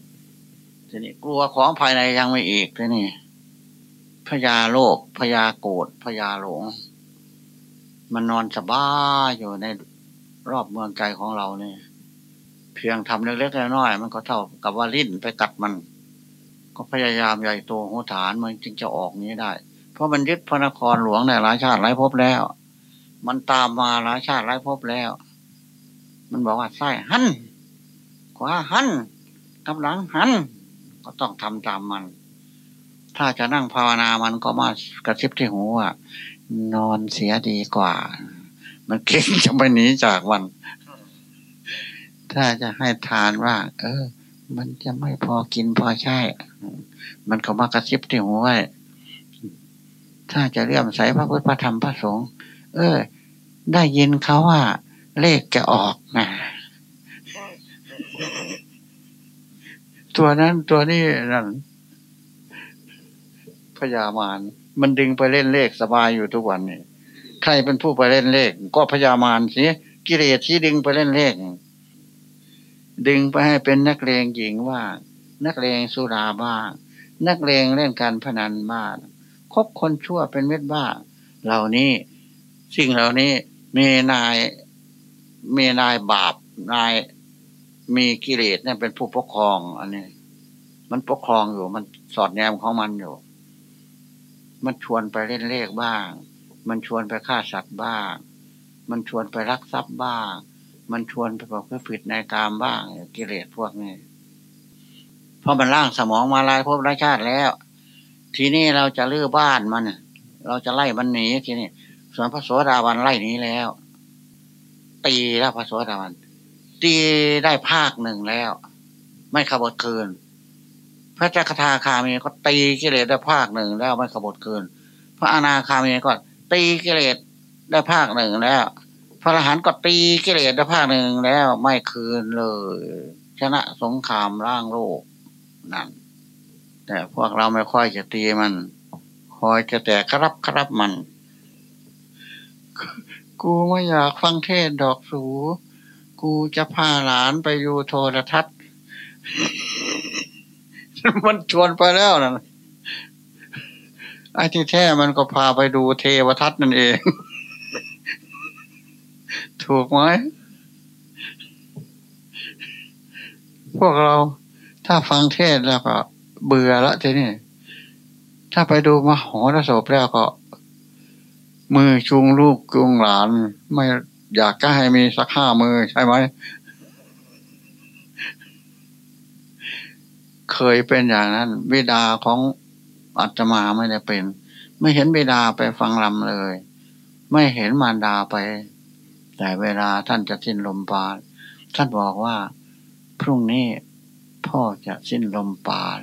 ทีนี้กลัวของภายในยังไม่อีกทีนี่พญาโลกพญาโกรธพญาหลง มันนอนสบายอยู่ในรอบเมืองใจของเราเนี่ย เพียงทำเล็กๆน้อยๆมันก็เท่ากับว่าลิ้นไปกัดมัน ก็พยายามใหญ่โตหัวฐานมันจึงจะออกนี้ได้ เพราะมันยึดพระนครหลวงในหลายชาติหลายภพแล้ว มันตามมาหลายชาติหลายภพแล้ว มันบอกว่าไส้หันขวาหันกำลังหัน ก็ต้องทำตามมัน ถ้าจะนั่งภาวนามันก็มากระซิบที่หูว่านอนเสียดีกว่า มันเก่งจะไปหนีจากวัน ถ้าจะให้ทานว่า เออ มันจะไม่พอกินพอใช้ มันก็มากระซิบที่หูไว้ถ้าจะเลื่อมใสพระพุทธพระธรรมพระสงฆ์ เออ ได้ยินเขาว่า เลขจะออกนะตัวนั้นตัวนี้นั่นพยามารมันดึงไปเล่นเลขสบายอยู่ทุกวันนี่ใครเป็นผู้ไปเล่นเลข ก็พยามารสิกิเลสที่ดึงไปเล่นเลข ดึงไปให้เป็นนักเลงหญิงว่า นักเลงสุราบ้างนักเลงเล่นการพนันบ้างคบคนชั่วเป็นเม็ดบ้า เหล่านี้ สิ่งเหล่านี้มีนายมีนายบาปนายมีกิเลสเนี่ยเป็นผู้ปกครอง อันนี้ มันปกครองอยู่ มันสอดแนมของมันอยู่ มันชวนไปเล่นเลขบ้าง มันชวนไปฆ่าสัตว์บ้าง มันชวนไปรักทรัพย์บ้าง มันชวนไปบอกเพื่อผิดในกามบ้าง กิเลสพวกนี้เพราะมันล่างสมองมาลายพบรชาติแล้ว ทีนี้เราจะลื้อบ้านมันเราจะไล่มันหนีทีนี้ ส่วนพระโสดาวันไล่นี้แล้ว ตีแล้วพระโสดาวันตีได้ภาคหนึ่งแล้ว ไม่ขบฏคืน พระจักรทาคามีก็ตีกิเลสได้ภาคหนึ่งแล้วไม่ขบฏคืน พระอนาคามีก็ตีกิเลสได้ภาคหนึ่งแล้ว พระอรหันต์ก็ตีกิเลสได้ภาคหนึ่งแล้วไม่คืนเลย ชนะสงครามร่างโลกนั่นแต่พวกเราไม่ค่อยจะตีมัน คอยจะแต่ครับครับมัน กูไม่อยากฟังเทศดอกสู กูจะพาหลานไปอยู่โทรทัศน์ มันชวนไปแล้วนะไอ้ที่แท้มันก็พาไปดูเทวทัศน์นั่นเอง ถูกไหมพวกเราถ้าฟังเทศแล้วก็เบื่อละทีนี้ถ้าไปดูมโหรสพแล้วก็ มือจูงลูกจูงหลาน ไม่อยากก็ให้มีสักห้ามือใช่ไหม เคยเป็นอย่างนั้นวิดาของอาตมาไม่ได้เป็น ไม่เห็นบิดาไปฟังลำเลย ไม่เห็นมารดาไป แต่เวลาท่านจะสิ้นลมปราณท่านบอกว่า พรุ่งนี้พ่อจะสิ้นลมปราณ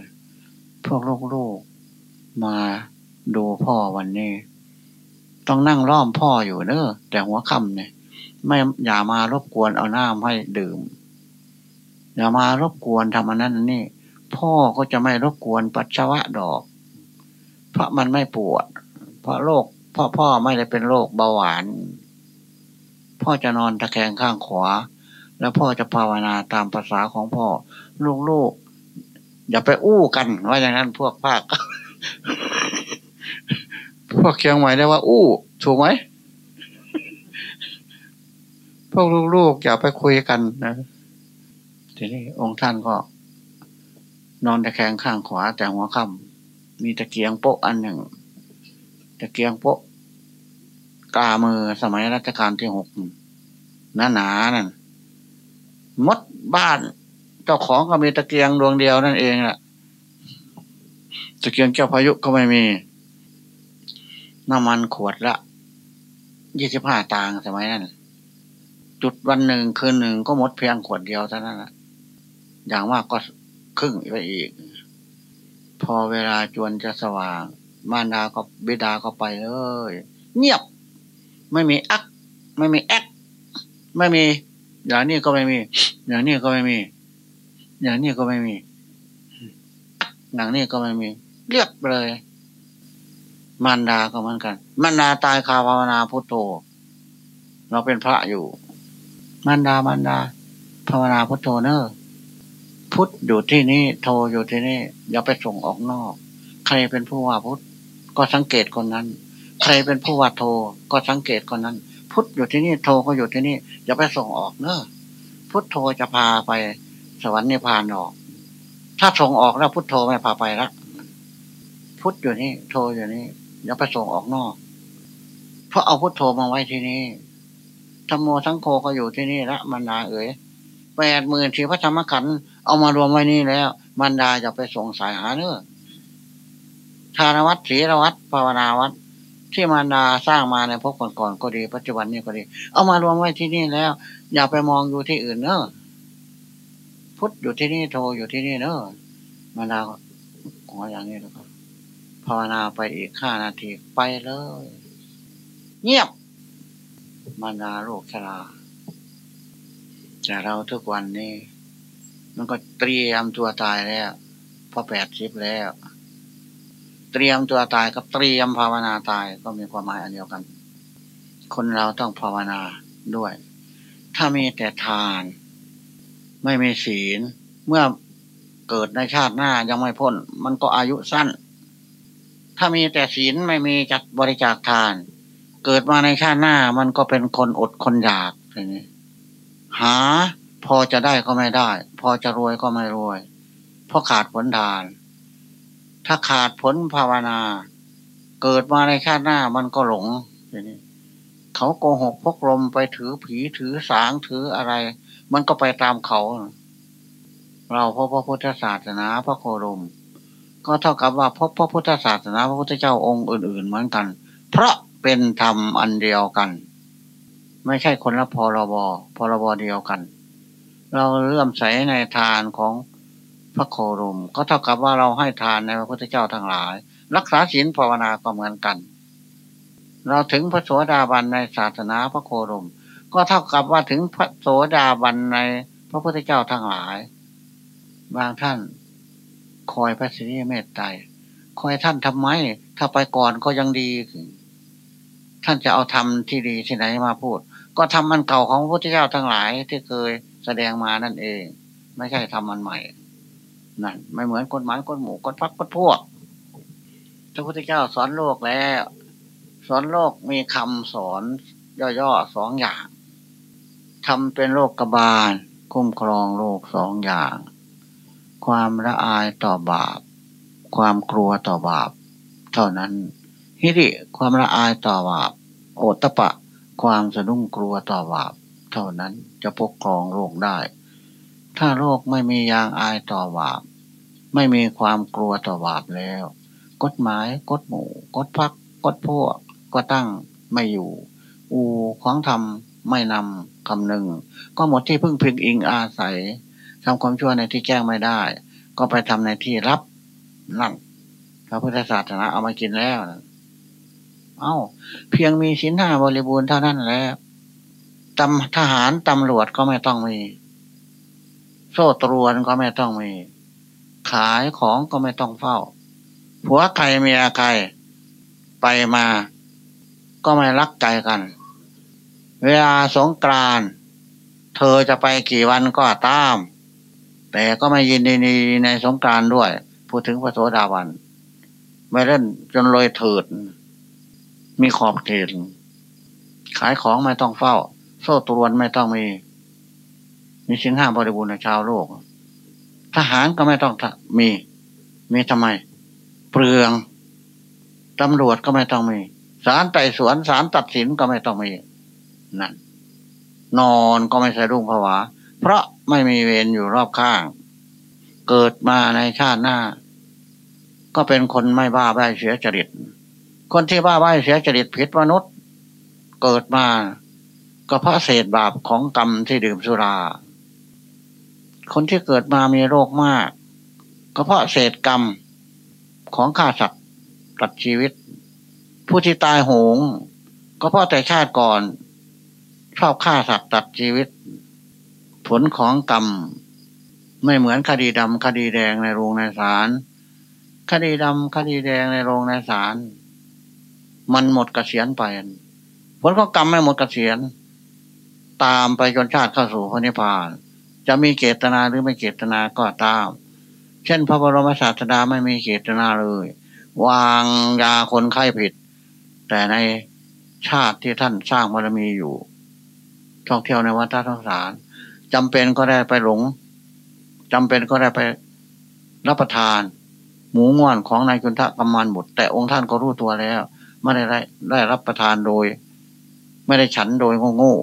พวกลูกๆมาดูพ่อวันนี้ ต้องนั่งล้อมพ่ออยู่เนอะแต่หัวค่ำเนี่ย ไม่อย่ามารบกวนเอาน้ำให้ดื่ม อย่ามารบกวนทำอันนั้นนี่ พ่อก็จะไม่รบกวนปัสสาวะดอก เพราะมันไม่ปวด เพราะโรคพ่อพ่อไม่ได้เป็นโรคเบาหวาน พ่อจะนอนตะแคงข้างขวา แล้วพ่อจะภาวนาตามภาษาของพ่อ ลูกๆอย่าไปอู้กันว่าอย่างนั้นพวกภาค พวกเคียงใหม่ได้ว่า อู้ ถูกไหมพวกลูกๆอย่าไปคุยกันนะทีนี้องค์ท่านก็ นอนตะแคงข้างขวาแต่หัวค่ำมีตะเกียงโป๊ะอันหนึ่ง ตะเกียงโป๊ะกามือสมัยรัชกาลที่หกหนาหนานั่นมดบ้านเจ้าของก็มีตะเกียงดวงเดียวนั่นเองแหละตะเกียงเจ้าพายุก็ไม่มี น้ำมันขวดละยี่สิบห้าตางสมัยนั้นจุดวันหนึ่งคืนหนึ่งก็หมดเพียงขวดเดียวเท่านั้นแหละอย่างมากก็ครึ่งไปอีก พอเวลาจวนจะสว่าง มารดาก็บิดาก็ไปเลย เงียบ ไม่มีอัก ไม่มีแอกไม่มี อย่างนี้ก็ไม่มี อย่างนี้ก็ไม่มี อย่างนี้ก็ไม่มี อย่างนี้ก็ไม่มี เรียบเลย มารดาก็เหมือนกันมารดาตายคาภาวนาพุทโธเราเป็นพระอยู่มารดามารดา ภาวนาพุทโธเนอะพุทธอยู่ที่นี่โทอยู่ที่นี่อย่าไปส่งออกนอก ใครเป็นผู้ว่าพุทธก็สังเกตคนนั้น ใครเป็นผู้ว่าโทก็สังเกตคนนั้น พุทธอยู่ที่นี่โทก็อยู่ที่นี่อย่าไปส่งออกเนอะพุทโทจะพาไป สวรรค์นิพพานออก ถ้าส่งออกแล้วพุทโทไม่พาไปละพุทธอยู่นี่โทอยู่นี่ อย่าไปส่งออกนอก เพราะเอาพุทธโทมาไว้ที่นี่ธรรมโมทั้งโคก็อยู่ที่นี่ละมันนาเอ๋ยแปดหมื่นสี่พระธรรมขันธ์เอามารวมไว้นี่แล้วมันดาจะไปส่งสายหาเนื้อทานวัดศีลวัดภาวนาวัด ที่มารดาสร้างมาในพบก่อนๆก็ดี ปัจจุบันนี้ก็ดี เอามารวมไว้ที่นี่แล้ว อย่าไปมองอยู่ที่อื่นเนอะพุทธอยู่ที่นี่โทอยู่ที่นี่เนอะมารดาขออย่างนี้แล้วก็ ภาวนาไปอีกห้านาทีไปเลย เงียบมารดาโลกชราแต่เราทุกวันนี้ มันก็เตรียมตัวตายแล้วพอแปดสิบแล้ว เตรียมตัวตายกับเตรียมภาวนาตายก็มีความหมายอันเดียวกัน คนเราต้องภาวนาด้วย ถ้ามีแต่ทาน ไม่มีศีล เมื่อเกิดในชาติหน้ายังไม่พ้น มันก็อายุสั้น ถ้ามีแต่ศีลไม่มีจัดบริจาคทาน เกิดมาในชาติหน้ามันก็เป็นคนอดคนอยากอย่างนี้หาพอจะได้ก็ไม่ได้ พอจะรวยก็ไม่รวย เพราะขาดผลทาน ถ้าขาดผลภาวนา เกิดมาในชาติหน้ามันก็หลงอย่างนี้เขาโกหกพกลมไปถือผีถือสางถืออะไร มันก็ไปตามเขา เราพบพระพุทธศาสนาพระโคดม ก็เท่ากับว่าพบพระพุทธศาสนาพระพุทธเจ้าองค์อื่น ๆ เหมือนกัน เพราะเป็นธรรมอันเดียวกัน ไม่ใช่คนละพรบพรบเดียวกัน เราเลื่อมใสในทานของพระโคดมก็เท่ากับว่าเราให้ทานในพระพุทธเจ้าทั้งหลาย รักษาศีลภาวนาก็เหมือนกัน เราถึงพระโสดาบันในศาสนาพระโคดมก็เท่ากับว่าถึงพระโสดาบันในพระพุทธเจ้าทั้งหลาย บางท่าน คอยพระสิริเมตไตรคอยท่านทำไม ถ้าไปก่อนก็ยังดี ท่านจะเอาทำที่ดีที่ไหนมาพูด ก็ทำมันเก่าของพระพุทธเจ้าทั้งหลายที่เคยแสดงมานั่นเอง ไม่ใช่ทำมันใหม่นั่นไม่เหมือนกฎหมายกฎหมู่กฎพักกฎพวกพระพุทธเจ้าสอนโลกแล้ว สอนโลกมีคำสอนย่อๆสองอย่างทำเป็นโลกกบาล คุ้มครองโลกสองอย่าง ความละอายต่อบาป ความกลัวต่อบาป เท่านั้น ฮิริความละอายต่อบาป โอตปะ ความสะดุ้งกลัวต่อบาป เท่านั้นจะปกครองโลกได้ ถ้าโลกไม่มียางอายต่อบาป ไม่มีความกลัวต่อบาปแล้ว กฎหมายกฎหมู่กฎพักกฎพวกก็ตั้งไม่อยู่ อูของธรรมไม่นำคำหนึ่ง ก็หมดที่พึ่งพิงอิงอาศัย ทำความชั่วในที่แจ้งไม่ได้ ก็ไปทำในที่รับนั่นพระพุทธศาสนาเอามากินแล้วเอา้า เพียงมีชิ้นห้าบริบูรณ์เท่านั้นแล้วตำทหารตำรวจก็ไม่ต้องมี โซ่ตรวนก็ไม่ต้องมี ขายของก็ไม่ต้องเฝ้า ผัวใครเมียใครไปมา ก็ไม่รักใจกัน เวลาสงกรานเธอจะไปกี่วันก็ตาม แต่ก็ไม่ยินดีในสงกานด้วย พูดถึงพระโสดาบัน ไม่เล่นจนลอยเถิด มีขอบเขตขายของไม่ต้องเฝ้า โซ่ตรวนไม่ต้องมี มีสินห้าบริบูรณ์ในชาวโลก ทหารก็ไม่ต้องมี มีทำไม เปลืองตำรวจก็ไม่ต้องมีสารไต่สวนสารตัดสินก็ไม่ต้องมีนั่นนอนก็ไม่สะดุ้งผวา เพราะ ไม่มีเวรอยู่รอบข้าง เกิดมาในชาติหน้า ก็เป็นคนไม่บ้าใบเสียจริต คนที่บ้าใบเสียจริตผิดมนุษย์ เกิดมาก็เพราะเศษบาปของกรรมที่ดื่มสุรา คนที่เกิดมามีโรคมาก ก็เพราะเศษกรรมของข้าสัตว์ตัดชีวิต ผู้ที่ตายโหง ก็เพราะแต่ชาติก่อน ชอบฆ่าสัตว์ตัดชีวิต ลของกรรม ไม่เหมือนคดีดำคดีแดงในโรงในศาลคดีดำคดีแดงในโรงในศาลมันหมดกเกษียณไป ผลของกรรมไม่หมดกเกษียณ ตามไปจนชาติเข้าสู่พระนิพพาน จะมีเกตนาหรือไม่เกตนาก็ตาม เช่น พระบรมศาสดาไม่มีเกตนาเลย วางยาคนไข้ผิด แต่ในชาติที่ท่านสร้างบารมีอยู่ ท่องเที่ยวในวัฏสงสาร จำเป็นก็ได้ไปหลงจำเป็นก็ได้ไปรับประทาน หมูง่วนของนายจุนทะกำมันบุตรแต่องค์ท่านก็รู้ตัวแล้ว ไม่ได้ได้ได้รับประทานโดย ไม่ได้ฉันโดยโง่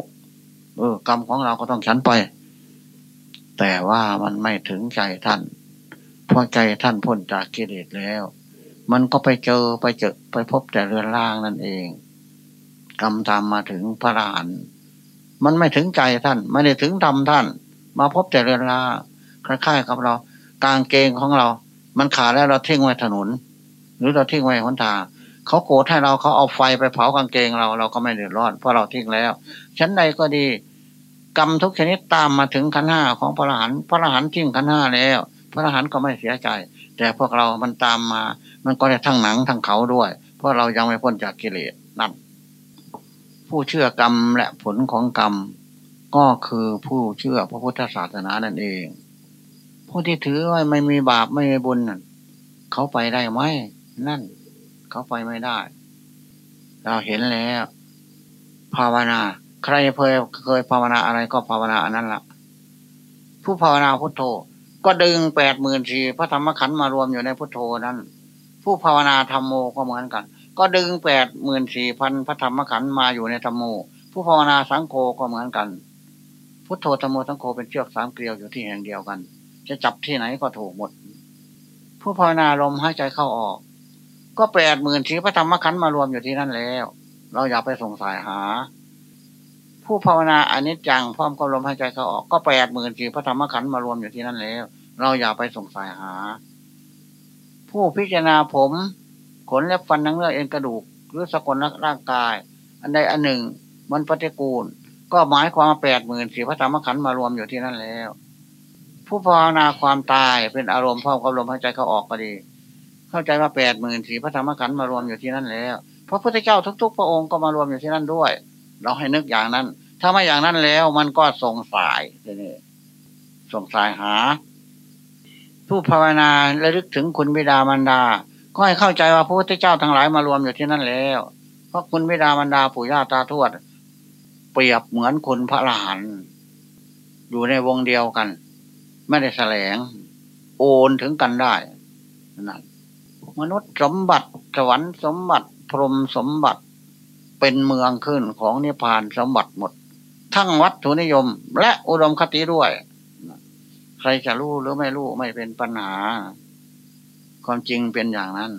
เออกรรมของเราก็ต้องฉันไป แต่ว่ามันไม่ถึงใจท่านเพราะใจท่านพ้นจากกิเลสแล้ว มันก็ไปเจอไปเจอไปพบแต่เรือนร่างนั่นเองกรรมตามมาถึงพระราน มันไม่ถึงใจท่าน ไม่ได้ถึงธรรมท่าน มาพบแต่เรือนร่าคล้ายๆกับเรา กางเกงของเรา มันขาดแล้วเราทิ้งไว้ถนน หรือเราทิ้งไว้หนทางเขาโกรธให้เราเขาเอาไฟไปเผากางเกงเราเราก็ไม่เดือดร้อนเพราะเราทิ้งแล้วชั้นใดก็ดีกรรมทุกชนิดตามมาถึงขันห้าของพระอรหันต์พระอรหันต์ทิ้งขันห้าแล้ว พระอรหันต์ก็ไม่เสียใจ แต่พวกเรามันตามมา มันก็ได้ทั้งหนังทั้งเขาด้วย เพราะเรายังไม่พ้นจากกิเลสนั่น ผู้เชื่อกรรมและผลของกรรม ก็คือผู้เชื่อพระพุทธศาสนานั่นเอง ผู้ที่ถือว่าไม่มีบาปไม่มีบุญเขาไปได้ไหมนั่น เขาไปไม่ได้ เราเห็นแล้ว ภาวนา ใครเคยเคยภาวนาอะไรก็ภาวนาอันนั้นละผู้ภาวนาพุทโธก็ดึงแปดหมื่นสี่พระธรรมขันธ์มารวมอยู่ในพุทโธนั้น ผู้ภาวนาธรรมโมก็เหมือนกัน ก็ดึงแปดหมื่นสี่พันพระธรรมขันธ์มาอยู่ในธรรมโม ผู้ภาวนาสังโฆก็เหมือนกัน พุทโธธรรมโมสังโฆเป็นเชือกสามเกลียวอยู่ที่แห่งเดียวกัน จะจับที่ไหนก็ถูกหมด ผู้ภาวนาลมหายใจเข้าออก ก็แปดหมื่นสี่พระธรรมขันธ์มารวมอยู่ที่นั่นแล้ว เราอย่าไปสงสัยหา ผู้ภาวนาอนิจจังพร้อมกับลมหายใจเข้าออกก็แปดหมื่นสี่พระธรรมขันธ์มารวมอยู่ที่นั่นแล้ว เราอย่าไปสงสัยหา ผู้พิจารณาผม ขนและฟันนังเนื้อเอ็นกระดูก หรือสกุลร่างกาย อันใดอันหนึ่ง มันปฏิกูล ก็หมายความว่าแปดหมื่นสี่พระธรรมขันธ์มารวมอยู่ที่นั่นแล้ว ผู้ภาวนาความตายเป็นอารมณ์พร้อมกับลมหายใจเขาออกก็ดี เข้าใจว่าแปดหมื่นสี่พระธรรมขันธ์มารวมอยู่ที่นั่นแล้วพระพุทธเจ้าทุก ๆ พระองค์ก็มารวมอยู่ที่นั่นด้วย เราให้นึกอย่างนั้น ถ้าไม่อย่างนั้นแล้วมันก็ส่งสายนี่ส่งสายหา ผู้ภาวนาระลึกถึงคุณบิดามารดา ก็ให้เข้าใจว่าพระพุทธเจ้าทั้งหลายมารวมอยู่ที่นั่นแล้ว เพราะคุณบิดามารดาปู่ย่าตาทวด เปรียบเหมือนคุณพระอรหันอยู่ในวงเดียวกัน ไม่ได้แสลง โอนถึงกันได้นั่นมนุษย์สมบัติสวรรค์สมบัติพรหมสมบัติเป็นเมืองขึ้นของนิพพานสมบัติหมด ทั้งวัตถุนิยม และอุดมคติด้วย ใครจะรู้หรือไม่รู้ไม่เป็นปัญหา ความจริงเป็นอย่างนั้น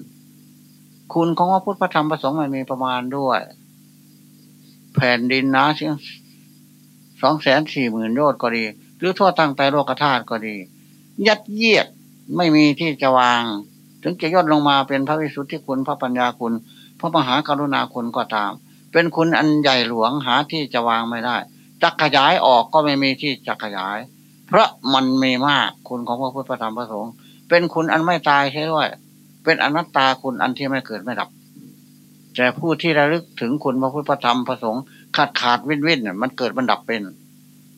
คุณของพระพุทธพระธรรมพระสงฆ์ไม่มีประมาณด้วย แผ่นดินนะเสียงสองแสนสี่หมื่นโยชน์ก็ดี หรือทั่วตั้งแต่โลกธาตุก็ดี ยัดเยียดไม่มีที่จะวาง ถึงจะย่นลงมาเป็นพระวิสุทธิคุณ พระปัญญาคุณ พระมหากรุณาคุณก็ตาม เป็นคุณอันใหญ่หลวงหาที่จะวางไม่ได้จะขยายออกก็ไม่มีที่จะขยาย เพราะมันมีมากคุณของพระพุทธธรรมพระสงฆ์ เป็นคุณอันไม่ตายใช่ด้วยเป็นอนัตตาคุณอันที่ไม่เกิดไม่ดับ แต่ผู้ที่ระลึกถึงคุณพระพุทธธรรมพระสงฆ์ขาดขาดวินวินเนี่ยมันเกิดมันดับเป็น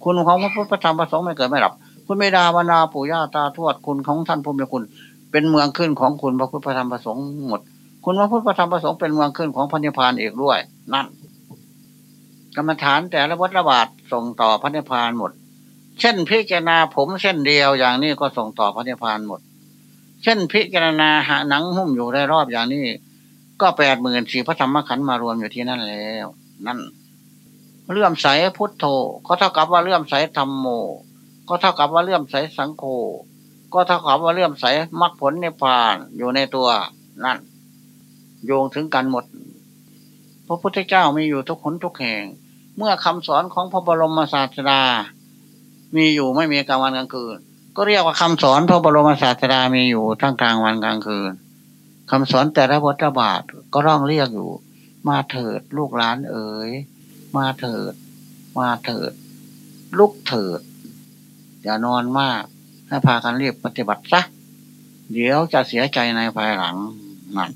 คุณของพระพุทธธรรมพระสงฆ์ไม่เกิดไม่ดับ คุณไม่ดาบรรดาปู่ย่าตาทวดคุณของท่านภูมิคุณ เป็นเมืองขึ้นของคุณพระพุทธธรรมพระสงฆ์หมด คุณพระพุทธธรรมพระสงฆ์เป็นเมืองขึ้นของพระนิพานเอกด้วย นั่น กรรมฐานแต่ละวัฏระบาดส่งต่อพระนิพานหมด เช่นพิจารณาผมเส้นเดียวอย่างนี้ก็ส่งต่อพระนิพพานหมด เช่นพิจารณาหาหนังหุ้มอยู่ได้รอบอย่างนี้ ก็แปดหมื่นสี่พระธรรมขันธ์มารวมอยู่ที่นั่นแล้ว นั่นเลื่อมใสพุทโธก็เท่ากับว่าเลื่อมใสธรรมโม ก็เท่ากับว่าเลื่อมใสสังโฆก็เท่ากับว่าเลื่อมใสมรรคผลในพานอยู่ในตัว นั่น โยงถึงกันหมด พระพุทธเจ้ามีอยู่ทุกคนทุกแห่ง เมื่อคำสอนของพระบรมศาสดา มีอยู่ไม่มีกลางวันกลางคืน ก็เรียกว่าคำสอนพระบรมศาสดามีอยู่ทั้งกลางวันกลางคืนคำสอนแต่ละวัฏบาทก็ร้องเรียกอยู่ มาเถิดลูกหลานเอ๋ยมาเถิด มาเถิด ลุกเถิด อย่านอนมากให้พากันรีบปฏิบัติซะเดี๋ยวจะเสียใจในภายหลังนั่น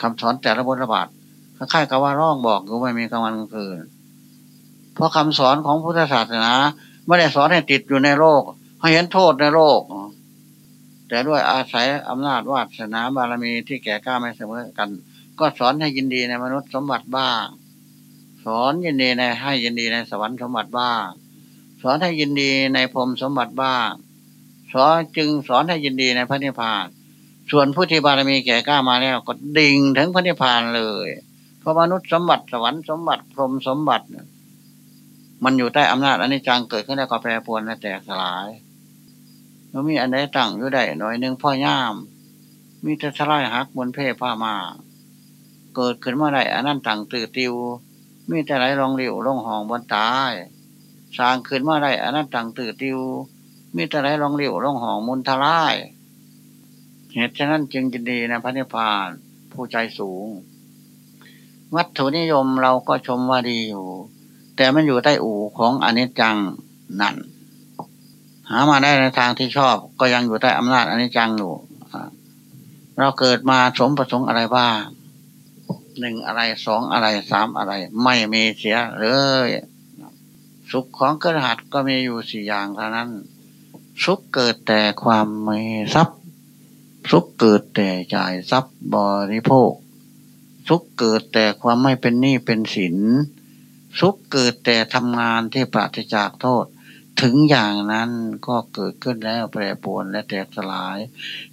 คำสอนแต่ละบทบาทคล้ายๆกับว่าร้องบอกอยู่ไม่มีกลางวันกลางคืนเพราะคำสอนของพุทธศาสนาไม่ได้สอนให้ติดอยู่ในโลก ให้เห็นโทษในโลก แต่ด้วยอาศัยอำนาจวาสนาบารมีที่แก่กล้าไม่เสมอกัน ก็สอนให้ยินดีในมนุษย์สมบัติบ้าง สอนยินดีในให้ยินดีในสวรรค์สมบัติบ้าง สอนให้ยินดีในพรมสมบัติบ้าง สอนจึงสอนให้ยินดีในพระนิพพาน ส่วนผู้ที่บารมีแก่กล้ามาแล้ว ก็ดิ่งถึงพระนิพพานเลย เพราะมนุษย์สมบัติสวรรค์สมบัติพรมสมบัติมันอยู่ใต้อำนาจอนิจจังเกิดขึ้นแล้วก็แปรปรวนและแตกสลาย แล้วมีอันใดตั้งอยู่ได้หน่อยหนึ่งพ่อย่าม มีแต่สลายหักบนเพผ้ามา เกิดขึ้นเมื่อไรอันนั้นตั้งตื่นติว มีแต่ไหลรองเหลวลงหองบนตายสร้างขึ้นมาได้อันนั้นต่างตื่นติว มีแต่ไหลรองเหลวลงหองมุนทลาย เหตุฉะนั้นจึงยินดีในพระนิพพานผู้ใจสูง วัตถุนิยมเราก็ชมว่าดีอยู่ แต่มันอยู่ใต้อู่ของอนิจจังนั่น หามาได้ในทางที่ชอบ ก็ยังอยู่ใต้อำนาจอนิจจังอยู่เราเกิดมาสมประสงค์อะไรบ้างหนึ่งอะไรสองอะไรสามอะไร ไม่มีเสียเลยสุขของกระหัตก็มีอยู่สี่อย่างเท่านั้น สุขเกิดแต่ความมีทรัพย์ สุขเกิดแต่จ่ายทรัพย์บริโภค สุขเกิดแต่ความไม่เป็นหนี้เป็นสิน สุขเกิดแต่ทำงานที่ปราศจากโทษ ถึงอย่างนั้นก็เกิดขึ้นแล้วแปรปรวนและแตกสลาย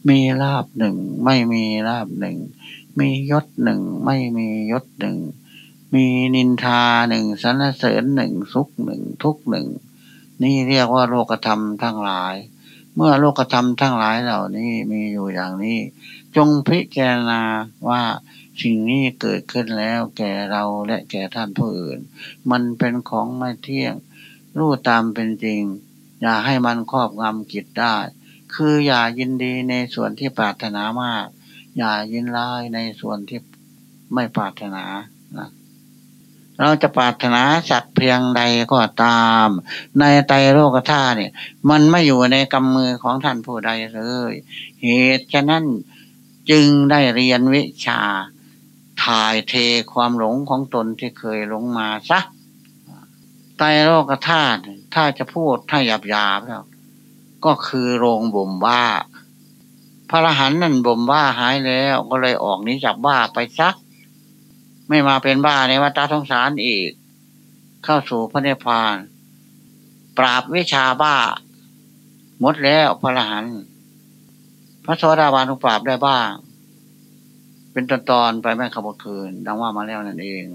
มีลาบหนึ่งไม่มีลาบหนึ่ง มียศหนึ่งไม่มียศหนึ่ง มีนินทาหนึ่งสรรเสริญหนึ่งสุขหนึ่งทุกหนึ่ง นี่เรียกว่าโลกธรรมทั้งหลาย เมื่อโลกธรรมทั้งหลายเหล่านี้มีอยู่อย่างนี้ จงพิจารณาว่าสิ่งนี้เกิดขึ้นแล้วแก่เราและแก่ท่านผู้อื่น มันเป็นของไม่เที่ยง รู้ตามเป็นจริง อย่าให้มันครอบงำจิตได้ คืออย่ายินดีในส่วนที่ปรารถนามาก อย่ายินร้ายในส่วนที่ไม่ปรารถนานะเราจะปรารถนาสัตว์เพียงใดก็ตาม ในไตรโลกธาตุเนี่ย มันไม่อยู่ในกำมือของท่านผู้ใดเลย เหตุฉะนั้นจึงได้เรียนวิชา ถ่ายเทความหลงของตนที่เคยหลงมาซะ ไตรโลกธาตุถ้าจะพูดถ้าหยาบหยาบแล้ว ก็คือโรงบ่มบ้าพระรหันนั่นบ่มบ้าหายแล้วก็เลยออกนี้จากบ้าไปซัก ไม่มาเป็นบ้าในวัฏสงสารอีก เข้าสู่พระนิพพาน ปราบวิชาบ้า หมดแล้วพระรหันพระโสดาบันปราบได้บ้าง เป็นตอนตอนไปแม่ขบคืนดังว่ามาแล้วนั่นเอง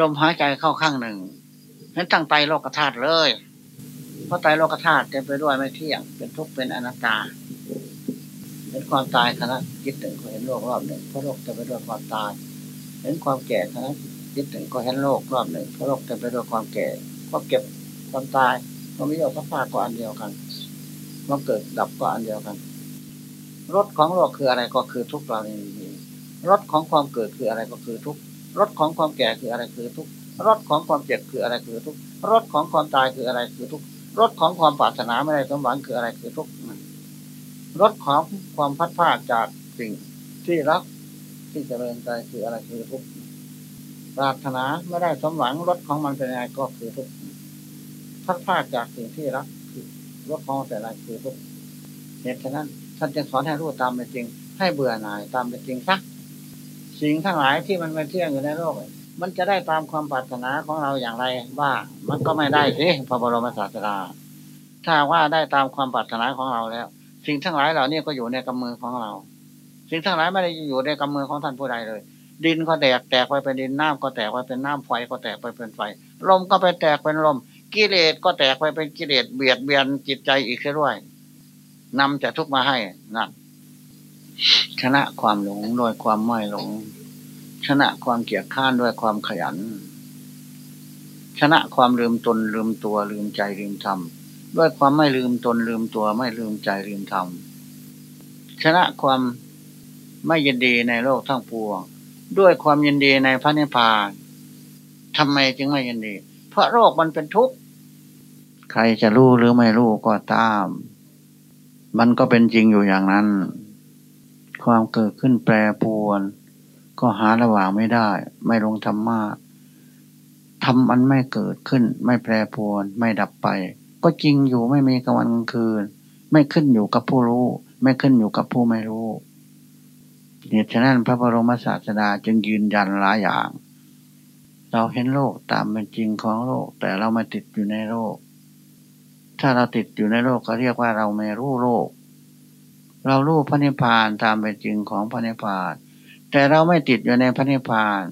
ลมหายใจเข้าข้างหนึ่งนั้นตั้งไตโลกธาตุเลย เพราะไตโลกธาตุเต็มไปด้วยไม่เที่ยง เป็นทุกข์เป็นอนัตตาเห็นความตายคณะจิตหนึ่งก็เห็นโลกรอบหนึ่งเพราะโลกเต็มไปด้วยความตาย เห็นความแก่คณะจิตหนึ่งก็เห็นโลกรอบหนึ่งเพราะโลกเต็มไปด้วยความแก่ก็เก็บความตายความไม่ยอมพัดก็อันเดียวกันความเกิดดับก็อันเดียวกันรถของโลกคืออะไรก็คือทุกข์เรานี่รถของความเกิดคืออะไรก็คือทุกข์ รถของความแก่คืออะไรคือทุกข์รถของความเจ็บคืออะไรคือทุกข์รถของความตายคืออะไรคือทุกข์รถของความปรารถนาไม่ได้สมหวังคืออะไรคือทุกข์รถของความพัดพาจากสิ่งที่รักที่เจริญใจคืออะไรคือทุกข์ปรารถนาไม่ได้สมหวังรถของมันเป็นอะไรก็คือทุกข์พัดพาจากสิ่งที่รักคือรถของแต่อะไรคือทุกข์เหตุฉะนั้นท่านจะสอนให้รู้ตามเป็นจริง ให้เบื่อหน่ายตามเป็นจริงสัก สิ่งทั้งหลายที่มันเป็นเที่ยงอยู่ในโลก มันจะได้ตามความปรารถนาของเราอย่างไรบ้างมันก็ไม่ได้สิพระบรมศาสดาถ้าว่าได้ตามความปรารถนาของเราแล้ว สิ่งทั้งหลายเหล่านี้ก็อยู่ในกำมือของเรา สิ่งทั้งหลายไม่ได้อยู่ในกำมือของท่านผู้ใดเลย ดินก็แตกแตกไปเป็นดินน้ำก็แตกไปเป็นน้ำไฟก็แตกไปเป็นไฟ ลมก็ไปแตกเป็นลมกิเลสก็แตกไปเป็นกิเลสเบียดเบียนจิตใจอีกด้วยนำแต่ทุกมาให้นั่น ชนะความหลงด้วยความไม่หลง ชนะความเกียดข้านด้วยความขยัน ชนะความลืมตนลืมตัวลืมใจลืมธรรมด้วยความไม่ลืมตนลืมตัวไม่ลืมใจลืมธรรมชนะความไม่ยินดีในโลกทั้งปวง ด้วยความยินดีในพระนิพพานทำไมจึงไม่ยินดี เพราะโลกมันเป็นทุกข์ใครจะรู้หรือไม่รู้ก็ตาม มันก็เป็นจริงอยู่อย่างนั้น ความเกิดขึ้นแปรปรวน ก็หาระหว่างไม่ได้ ไม่ลงธรรมะทำมันไม่เกิดขึ้น ไม่แปรปรวน ไม่ดับไป ก็จริงอยู่ไม่มีกลางวันกลางคืน ไม่ขึ้นอยู่กับผู้รู้ ไม่ขึ้นอยู่กับผู้ไม่รู้เหตุฉะนั้นพระบรมศาสดาจึงยืนยันหลายอย่าง เราเห็นโลกตามเป็นจริงของโลก แต่เราไม่ติดอยู่ในโลก ถ้าเราติดอยู่ในโลกก็เรียกว่าเราไม่รู้โลก เรารู้พระนิพพานตามเป็นจริงของพระนิพพาน แต่เราไม่ติดอยู่ในพระนิพพาน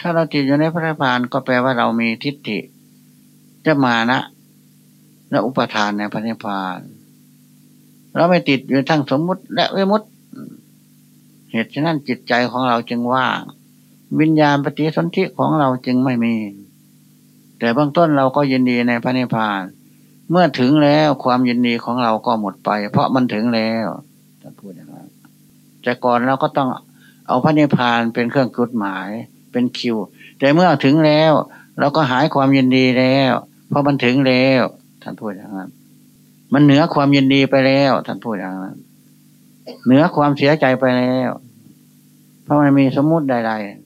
ถ้าเราติดอยู่ในพระนิพพานก็แปลว่าเรามีทิฏฐิจะมานะ และอุปทานในพระนิพพาน เราไม่ติดอยู่ทั้งสมมุติและวิมุติ เหตุฉะนั้นจิตใจของเราจึงว่างวิญญาณปฏิสนธิของเราจึงไม่มี แต่เบื้องต้นเราก็ยินดีในพระนิพพาน เมื่อถึงแล้วความยินดีของเราก็หมดไป เพราะมันถึงแล้ว จะพูดอย่างนั้นแต่ก่อนเราก็ต้องเอาพระนิพพานเป็นเครื่องกุดหมายเป็นคิว แต่เมื่อถึงแล้ว เราก็หายความยินดีแล้ว เพราะมันถึงแล้ว ท่านพูดอย่างนั้น มันเหนือความยินดีไปแล้ว ท่านพูดอย่างนั้น เหนือความเสียใจไปแล้ว เพราะมันมีสมมุติใด ๆ